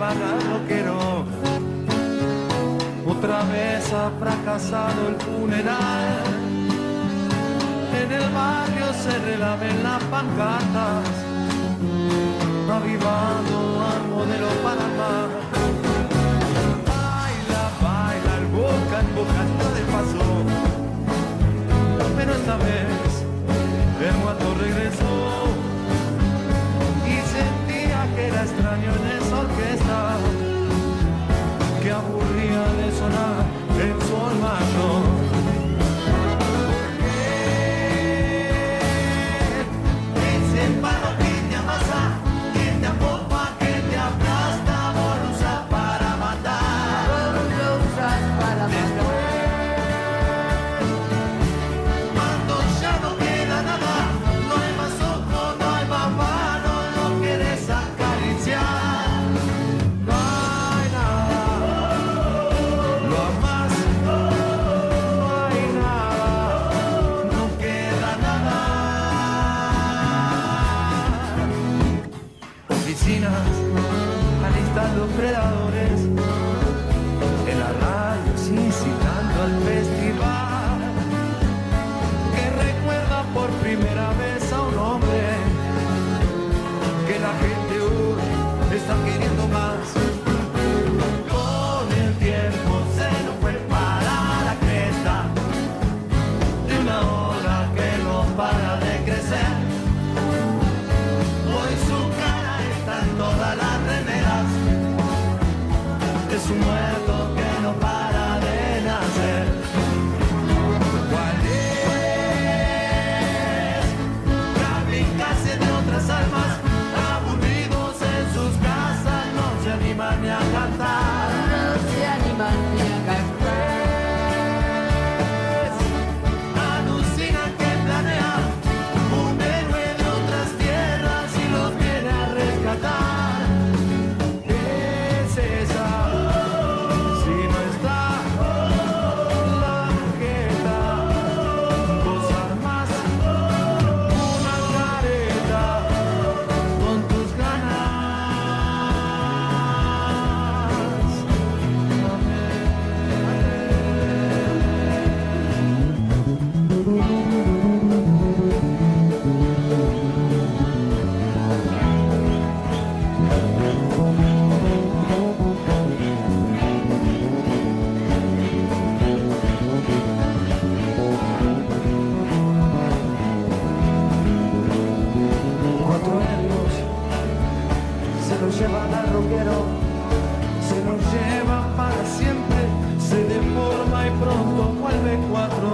Llevan al roquero. Otra vez ha fracasado el funeral. En el barrio se relaven las pancartas, avivando al modelo Panamá. Baila, baila, el boca en boca está de paso. Pero esta vez el muerto regresó on. se lo llevan al roquero, se lo llevan para siempre, se deforma y pronto vuelve cuatro.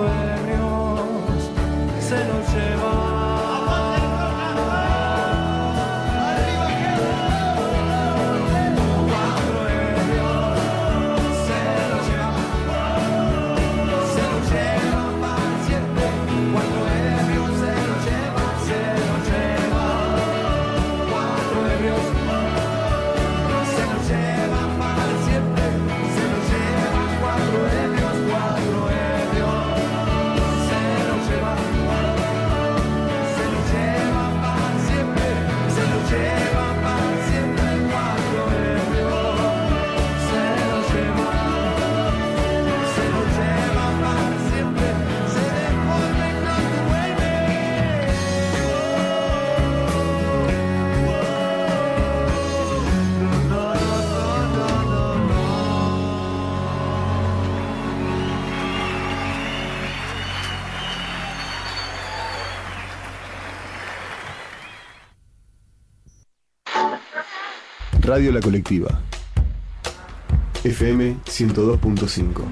Radio La Colectiva. FM 102.5.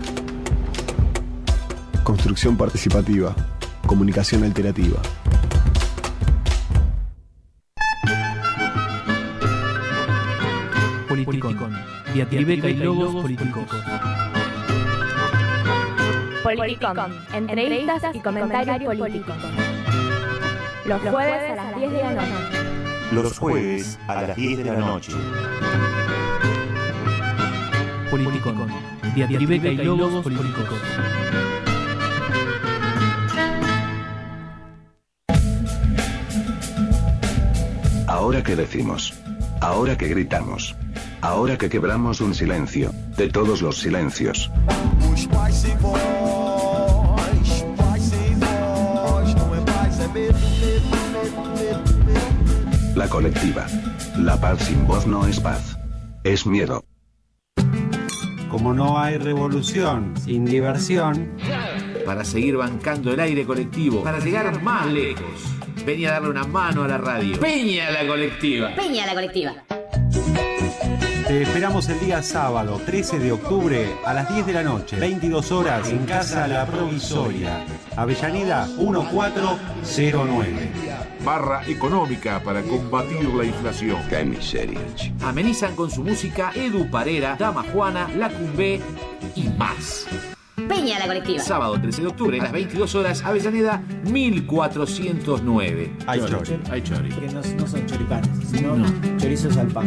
Construcción participativa. Comunicación alternativa. Politicón. Diatribeca y logos políticos. Politicón. Entrevistas y comentarios políticos. Los jueves a las 10 de la noche. Los jueves a las 10 de la noche. Politicón. Diatribeca y logos políticos. Ahora que decimos. Ahora que gritamos. Ahora que quebramos un silencio. De todos los silencios. La colectiva. La paz sin voz no es paz. Es miedo. Como no hay revolución sin diversión, Para seguir bancando el aire colectivo. Para llegar más lejos. Venía a darle una mano a la radio. Peña la colectiva. Peña la colectiva. Te esperamos el día sábado 13 de octubre a las 10 de la noche, 22 horas en Casa La Provisoria, Avellaneda 1409. Barra económica para combatir la inflación. Qué miseria. Amenizan con su música Edu Parera, Dama Juana, La Cumbé y más. Peña la colectiva. Sábado 13 de octubre a las 22 horas, Avellaneda 1409. Hay chori. Hay chori. Que no, no son choripanes, sino chorizos al pan.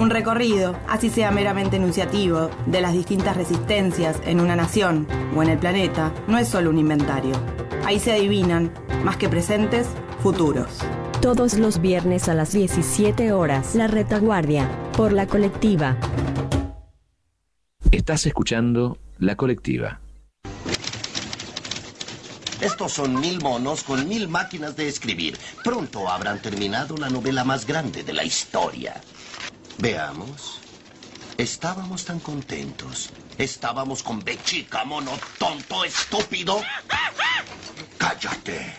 Un recorrido, así sea meramente enunciativo, de las distintas resistencias en una nación o en el planeta, no es solo un inventario. Ahí se adivinan, más que presentes, futuros. Todos los viernes a las 17 horas. La retaguardia. Por la colectiva. Estás escuchando La Colectiva. Estos son mil monos con mil máquinas de escribir. Pronto habrán terminado la novela más grande de la historia. Veamos. Estábamos tan contentos. Estábamos con Bechica, mono tonto, estúpido. Cállate.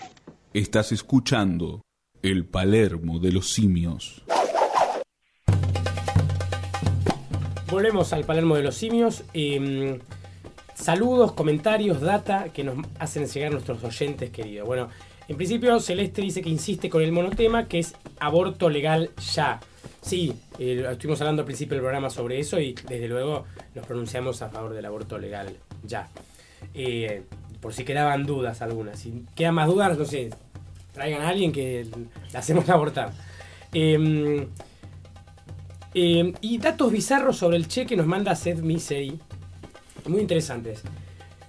Estás escuchando El Palermo de los Simios. Volvemos al Palermo de los Simios. Eh, saludos, comentarios, data que nos hacen llegar nuestros oyentes queridos. Bueno, en principio Celeste dice que insiste con el monotema que es aborto legal ya. Sí, eh, estuvimos hablando al principio del programa sobre eso y desde luego nos pronunciamos a favor del aborto legal ya. Eh, por si quedaban dudas algunas. Si quedan más dudas, no sé, traigan a alguien que la hacemos abortar. Eh, eh, y datos bizarros sobre el che que nos manda Seth Misery. Muy interesantes.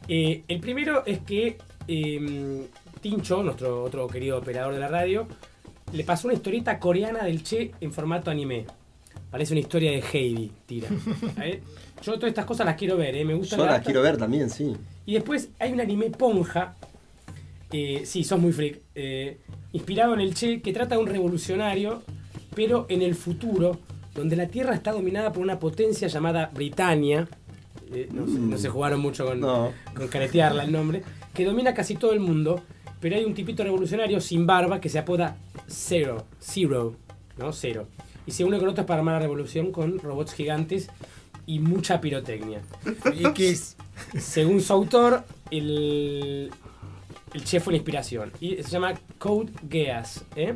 Eh, el primero es que eh, Tincho, nuestro otro querido operador de la radio, le pasó una historieta coreana del Che en formato anime. Parece una historia de Heidi, tira. ¿Eh? Yo todas estas cosas las quiero ver, ¿eh? me gusta. Yo las quiero ver también, sí. Y después hay un anime Ponja. eh, sí, sos muy freak. eh, inspirado en el Che, que trata de un revolucionario, pero en el futuro, donde la Tierra está dominada por una potencia llamada Britania. eh, no, se jugaron mucho con, con caretearla el nombre. Que domina casi todo el mundo. Pero hay un tipito revolucionario sin barba que se apoda Zero. Zero. ¿No? Cero. Y se une con otros para armar la revolución con robots gigantes y mucha pirotecnia. ¿Y qué es? Según su autor, el, el chef fue la inspiración. Y se llama Code Geass. ¿eh?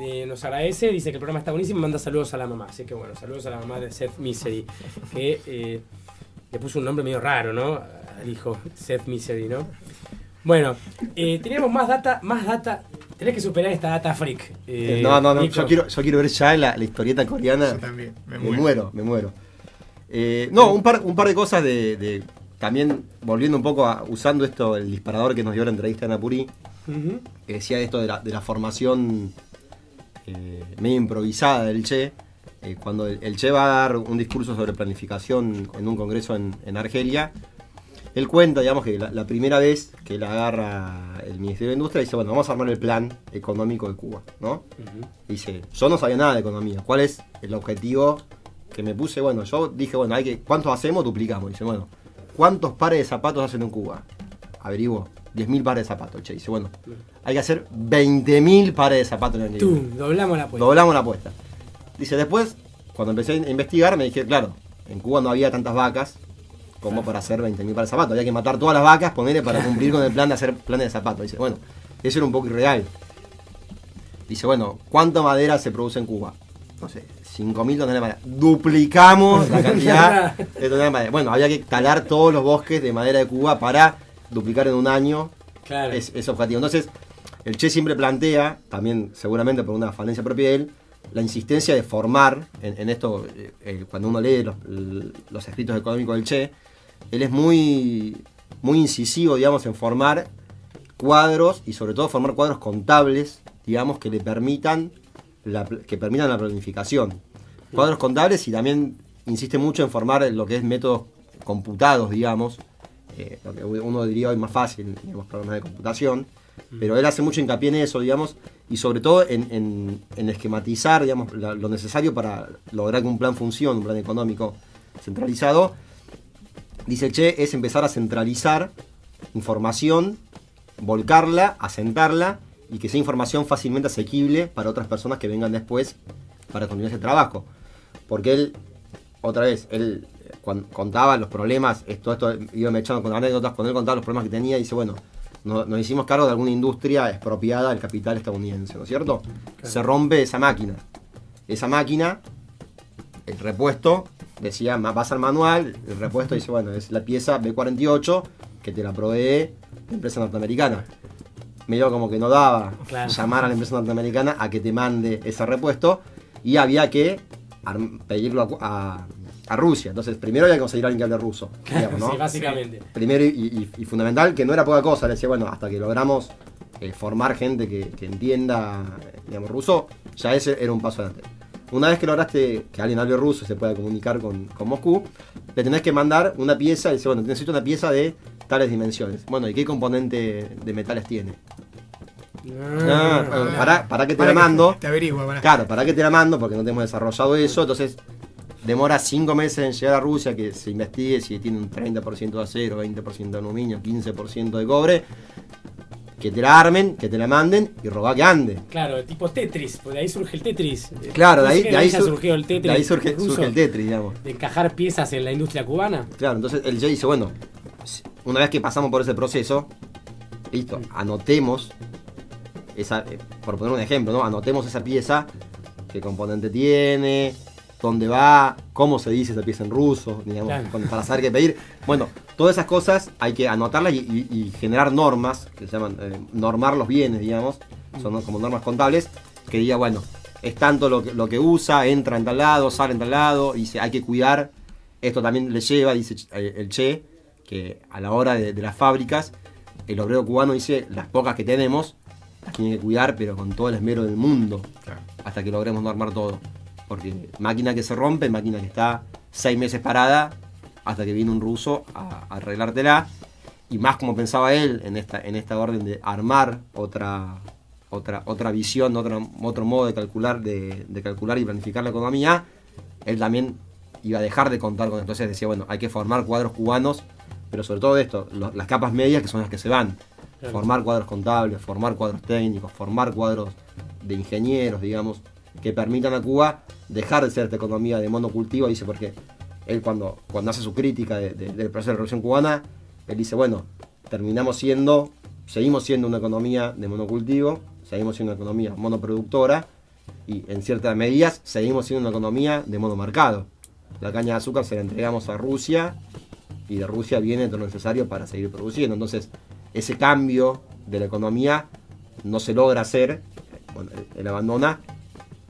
Eh, nos agradece, dice que el programa está buenísimo y manda saludos a la mamá. Así que bueno, saludos a la mamá de Seth Misery, que eh, le puso un nombre medio raro, ¿no? Al hijo Seth Misery, ¿no? Bueno, eh, teníamos más data, más data. Tenés que superar esta data freak. eh, no, no, no. Nico. Yo quiero, yo quiero ver ya la, la historieta coreana. Yo también, me me muero. muero, me muero. Eh, no, un par, un par de cosas de, de- También volviendo un poco a. Usando esto, el disparador que nos dio la entrevista en Apuri. Ujú. que decía esto de la, de la formación eh, medio improvisada del Che. eh, cuando el, el Che va a dar un discurso sobre planificación en un congreso en, en Argelia, él cuenta, digamos, que la, la primera vez que la agarra el Ministerio de Industria, dice, bueno, vamos a armar el plan económico de Cuba, ¿no? Dice, yo no sabía nada de economía. ¿Cuál es el objetivo que me puse? Bueno, yo dije, bueno, hay que, ¿cuántos hacemos? Duplicamos. Dice, bueno, ¿cuántos pares de zapatos hacen en Cuba? Averiguo, 10.000 pares de zapatos. Che, dice, bueno, hay que hacer 20.000 pares de zapatos en el Tú, doblamos la apuesta. Doblamos la apuesta. Dice, después, cuando empecé a investigar, me dije, claro, en Cuba no había tantas vacas como para hacer 20.000 pares de zapatos. Había que matar todas las vacas, ponerle para cumplir con el plan de hacer planes de zapatos. Dice, bueno, eso era un poco irreal. Dice, bueno, ¿cuánta madera se produce en Cuba? No sé, 5.000 toneladas de madera. Duplicamos la cantidad de toneladas de madera. Bueno, había que talar todos los bosques de madera de Cuba para duplicar en un año Claro. es- ese objetivo. Entonces, el Che siempre plantea, también seguramente por una falencia propia de él, la insistencia de formar, en, en esto, eh, eh, cuando uno lee los, los escritos económicos del Che, él es muy, muy incisivo, digamos, en formar cuadros y sobre todo formar cuadros contables, digamos, que le permitan la, que permitan la planificación. Cuadros contables y también insiste mucho en formar lo que es métodos computados, digamos, eh, lo que uno diría hoy más fácil, digamos, programas de computación, pero él hace mucho hincapié en eso, digamos, y sobre todo en, en- en esquematizar, digamos, la- lo necesario para lograr que un plan funcione, un plan económico centralizado. Dice Che, es empezar a centralizar información, volcarla, asentarla y que sea información fácilmente asequible para otras personas que vengan después para continuar ese trabajo. Porque él, otra vez, él eh, contaba los problemas, esto, esto, iba me echando con anécdotas, cuando él contaba los problemas que tenía, dice, bueno, no- nos hicimos cargo de alguna industria expropiada del capital estadounidense, ¿no es cierto? Se rompe esa máquina. Esa máquina, el repuesto, decía, vas al manual, el repuesto dice, bueno, es la pieza B48 que te la provee la empresa norteamericana. Medio como que no daba Claro. llamar a la empresa norteamericana a que te mande ese repuesto y había que pedirlo a, a- a Rusia. Entonces, primero había que conseguir a alguien que hable ruso. digamos, ¿no? Sí, básicamente. Primero y, y- y fundamental, que no era poca cosa, le decía, bueno, hasta que logramos eh, formar gente que, que entienda, digamos, ruso, ya ese era un paso adelante. Una vez que lograste que alguien hable ruso y se pueda comunicar con, con Moscú, le tenés que mandar una pieza y dice, bueno, necesito una pieza de tales dimensiones. Bueno, ¿y qué componente de metales tiene? Ah, para, para que te Para la mando. te averigua, para. Claro, para que te la mando, porque no tenemos desarrollado eso. Entonces, demora 5 meses en llegar a Rusia, que se investigue si tiene un 30% de acero, 20% de aluminio, 15% de cobre. Que te la armen, que te la manden y robá que ande. Claro, tipo Tetris, pues de ahí surge el Tetris. Claro, de ahí, de sur- surgió el Tetris. de ahí surge, ruso, surge el Tetris, digamos. De encajar piezas en la industria cubana. Claro, entonces el Jay dice, bueno, una vez que pasamos por ese proceso, listo, anotemos esa, eh, por poner un ejemplo, ¿no? Anotemos esa pieza, qué componente tiene, dónde va, cómo se dice esa pieza en ruso, digamos, Claro. para saber qué pedir. Bueno, todas esas cosas hay que anotarlas y, y- y generar normas, que se llaman eh, normar los bienes, digamos, son como normas contables, que diga, bueno, es tanto lo que, lo que usa, entra en tal lado, sale en tal lado, y dice, hay que cuidar. Esto también le lleva, dice eh, el Che, que a la hora de, de las fábricas, el obrero cubano dice, las pocas que tenemos, las tiene que cuidar, pero con todo el esmero del mundo, hasta que logremos normar todo. Porque máquina que se rompe, máquina que está seis meses parada, hasta que viene un ruso a, a arreglártela. Y más como pensaba él en esta, en esta orden de armar otra, otra, otra visión, otro, otro modo de calcular, de, de calcular y planificar la economía, él también iba a dejar de contar con entonces decía bueno hay que formar cuadros cubanos pero sobre todo esto lo- las capas medias que son las que se van Claro. formar cuadros contables formar cuadros técnicos formar cuadros de ingenieros digamos que permitan a Cuba dejar de ser esta economía de monocultivo dice porque él cuando cuando hace su crítica de- de- del proceso de revolución cubana él dice bueno terminamos siendo seguimos siendo una economía de monocultivo seguimos siendo una economía monoproductora y en ciertas medidas seguimos siendo una economía de monomercado. La caña de azúcar se la entregamos a Rusia y de Rusia viene todo lo necesario para seguir produciendo. Entonces, ese cambio de la economía no se logra hacer, él abandona,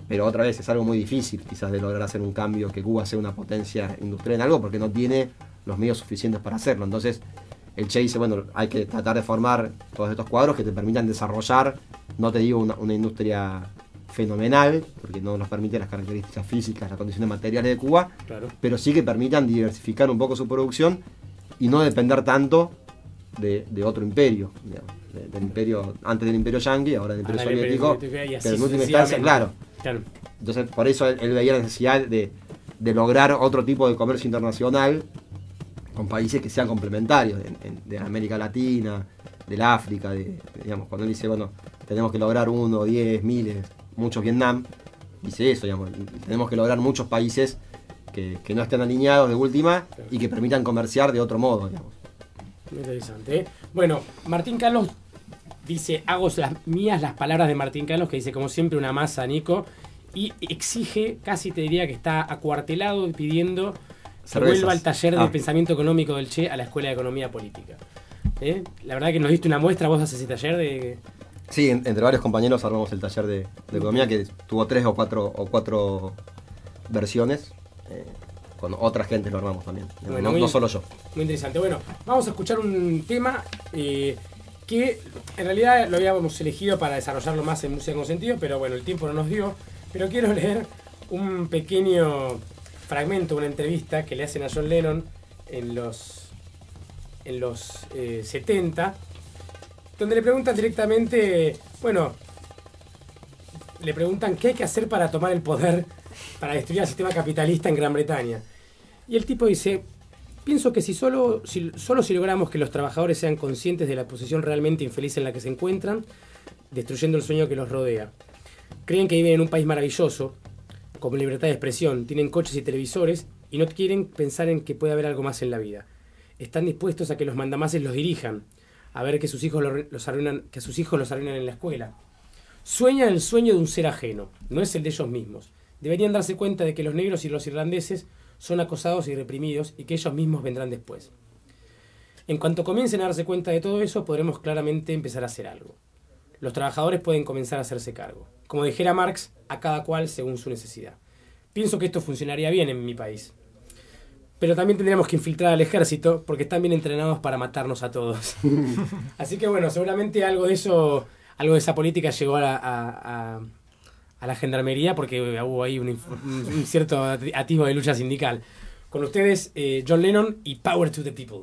pero otra vez es algo muy difícil quizás de lograr hacer un cambio, que Cuba sea una potencia industrial en algo, porque no tiene los medios suficientes para hacerlo. Entonces, el Che dice, bueno, hay que tratar de formar todos estos cuadros que te permitan desarrollar, no te digo una, una industria fenomenal, porque no nos permite las características físicas, las condiciones materiales de Cuba, Claro. pero sí que permitan diversificar un poco su producción y no depender tanto de, de otro imperio, digamos, de- del imperio, antes del imperio yanqui, ahora del imperio Ahora soviético, pero en última instancia, claro. Claro. Entonces, por eso él, él veía la necesidad de, de lograr otro tipo de comercio internacional con países que sean complementarios, en- en- de América Latina, del África, de, de, digamos, cuando él dice, bueno, tenemos que lograr uno, diez, miles, muchos Vietnam, dice eso, digamos, tenemos que lograr muchos países que, que no estén alineados de última y que permitan comerciar de otro modo, digamos. Muy interesante. ¿eh? Bueno, Martín Carlos dice, hago las mías las palabras de Martín Carlos, que dice, como siempre, una masa, Nico, y exige, casi te diría que está acuartelado pidiendo que vuelva al taller de Ah. pensamiento económico del Che a la Escuela de Economía Política. ¿Eh? La verdad que nos diste una muestra, vos haces ese taller de... Sí, en- entre varios compañeros armamos el taller de, de economía que tuvo tres o cuatro o cuatro versiones. eh, con otra gente lo armamos también. no- Bueno, no, muy- no solo yo. Muy interesante. Bueno, vamos a escuchar un tema eh, que en realidad lo habíamos elegido para desarrollarlo más en Música con Sentido, pero bueno, el tiempo no nos dio. Pero quiero leer un pequeño fragmento, una entrevista que le hacen a John Lennon en los, en los eh, 70, donde le preguntan directamente, bueno, le preguntan qué hay que hacer para tomar el poder, para destruir el sistema capitalista en Gran Bretaña. Y el tipo dice, pienso que si solo, si solo si logramos que los trabajadores sean conscientes de la posición realmente infeliz en la que se encuentran, destruyendo el sueño que los rodea. Creen que viven en un país maravilloso, con libertad de expresión, tienen coches y televisores y no quieren pensar en que puede haber algo más en la vida. Están dispuestos a que los mandamases los dirijan, a ver que sus hijos lo- los arruinan, que sus hijos los arruinan en la escuela. Sueñan el sueño de un ser ajeno, no es el de ellos mismos. Deberían darse cuenta de que los negros y los irlandeses son acosados y reprimidos y que ellos mismos vendrán después. En cuanto comiencen a darse cuenta de todo eso, podremos claramente empezar a hacer algo. Los trabajadores pueden comenzar a hacerse cargo. Como dijera Marx, a cada cual según su necesidad. Pienso que esto funcionaría bien en mi país. Pero también tendríamos que infiltrar al ejército porque están bien entrenados para matarnos a todos. Así que bueno, seguramente algo de eso, algo de esa política llegó a a- a la gendarmería porque hubo ahí un cierto atisbo de lucha sindical. Con ustedes, eh, John Lennon y Power to the People.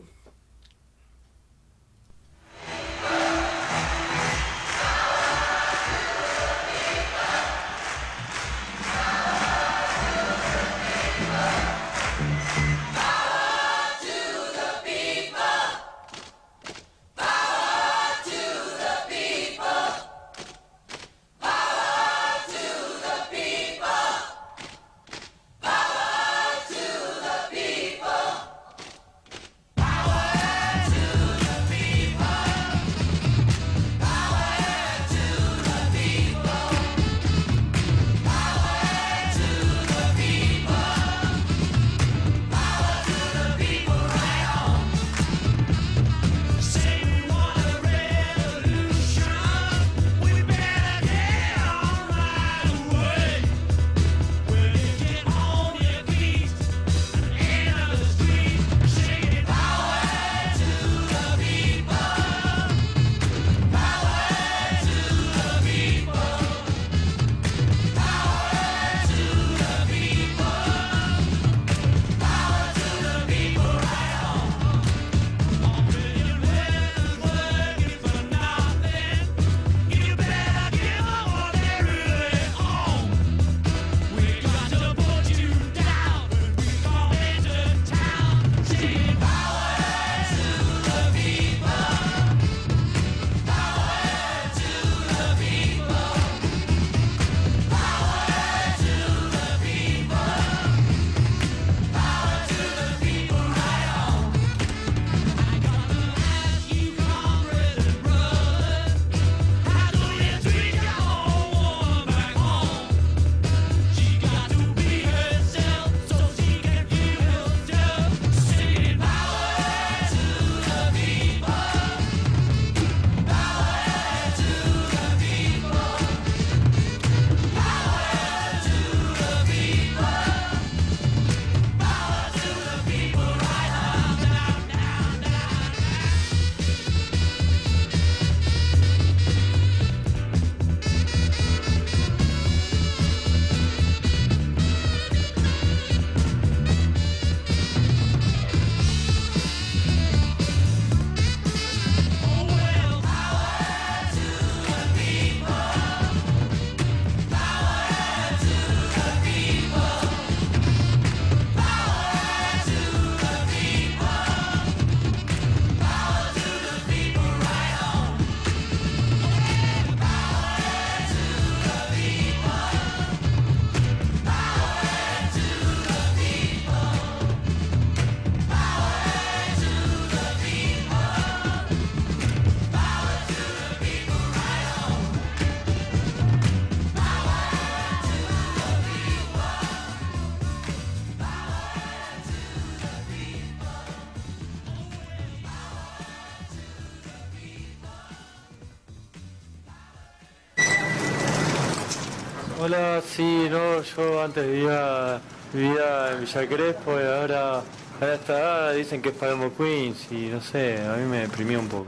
Yo antes vivía, vivía en Villa Crespo y ahora a esta edad dicen que es Palermo Queens y no sé, a mí me deprimió un poco.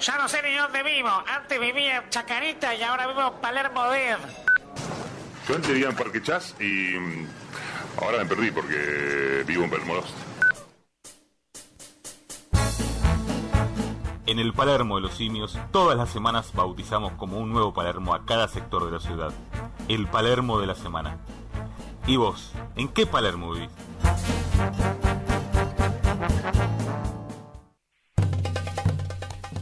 Ya no sé ni dónde vivo. Antes vivía en Chacarita y ahora vivo en Palermo Dead. Yo antes vivía en Parque Chas y mm, ahora me perdí porque vivo en Palermo Lost. En el Palermo de los Simios, todas las semanas bautizamos como un nuevo Palermo a cada sector de la ciudad. El Palermo de la semana. ¿Y vos? ¿En qué Palermo vivís?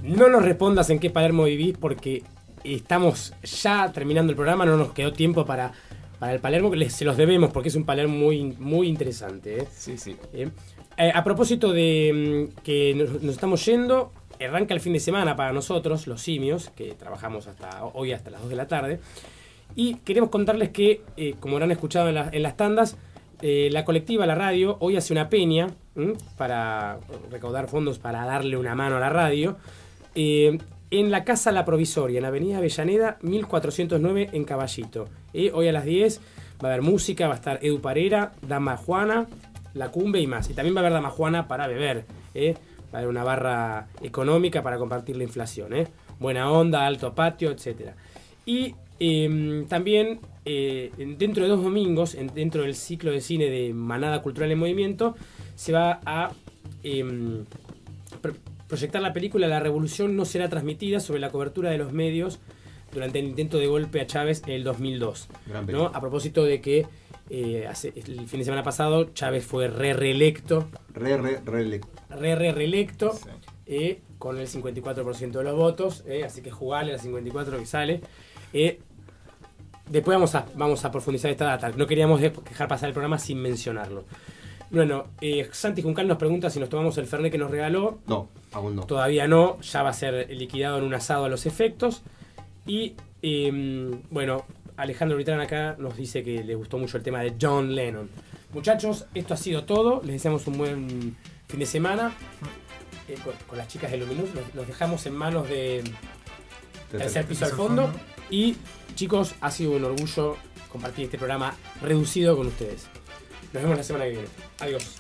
No nos respondas en qué Palermo vivís porque estamos ya terminando el programa, no nos quedó tiempo para, para el Palermo, que les- se los debemos porque es un Palermo muy, muy interesante. ¿eh? Sí, sí. Eh, eh, a propósito de mm, que nos, nos estamos yendo, arranca el fin de semana para nosotros, los simios, que trabajamos hasta hoy hasta las 2 de la tarde. Y queremos contarles que, eh, como habrán escuchado en, la- en las tandas, eh, la colectiva La Radio hoy hace una peña para recaudar fondos para darle una mano a la radio. eh, en la Casa La Provisoria, en Avenida Avellaneda, 1409 en Caballito. Eh, hoy a las 10 va a haber música, va a estar Edu Parera, Dama Juana, La Cumbe y más. Y también va a haber Dama Juana para beber. Va a haber una barra económica para compartir la inflación. Buena onda, alto patio, etcétera. Y eh, también eh, en- dentro de dos domingos, en- dentro del ciclo de cine de Manada Cultural en Movimiento, se va a em, pro- proyectar la película La Revolución no será transmitida sobre la cobertura de los medios durante el intento de golpe a Chávez en el 2002. Gran ¿no? película. A propósito de que eh, hace- el fin de semana pasado Chávez fue re reelecto Re, re, re, re, re reelecto eh, con el 54% de los votos, eh, así que jugale al 54 que sale. Después vamos a, vamos a profundizar esta data. No queríamos de- dejar pasar el programa sin mencionarlo. Bueno, eh, Santi Juncal nos pregunta si nos tomamos el Fernet que nos regaló. No, aún no. Todavía no, ya va a ser liquidado en un asado a los efectos. Y eh, bueno, Alejandro Britrán acá nos dice que le gustó mucho el tema de John Lennon. Muchachos, esto ha sido todo. Les deseamos un buen fin de semana. Eh, con, con las chicas de Luminous nos, nos dejamos en manos de Tercer Piso al Fondo. Y chicos, ha sido un orgullo compartir este programa reducido con ustedes. Nos vemos la semana que viene. Adiós.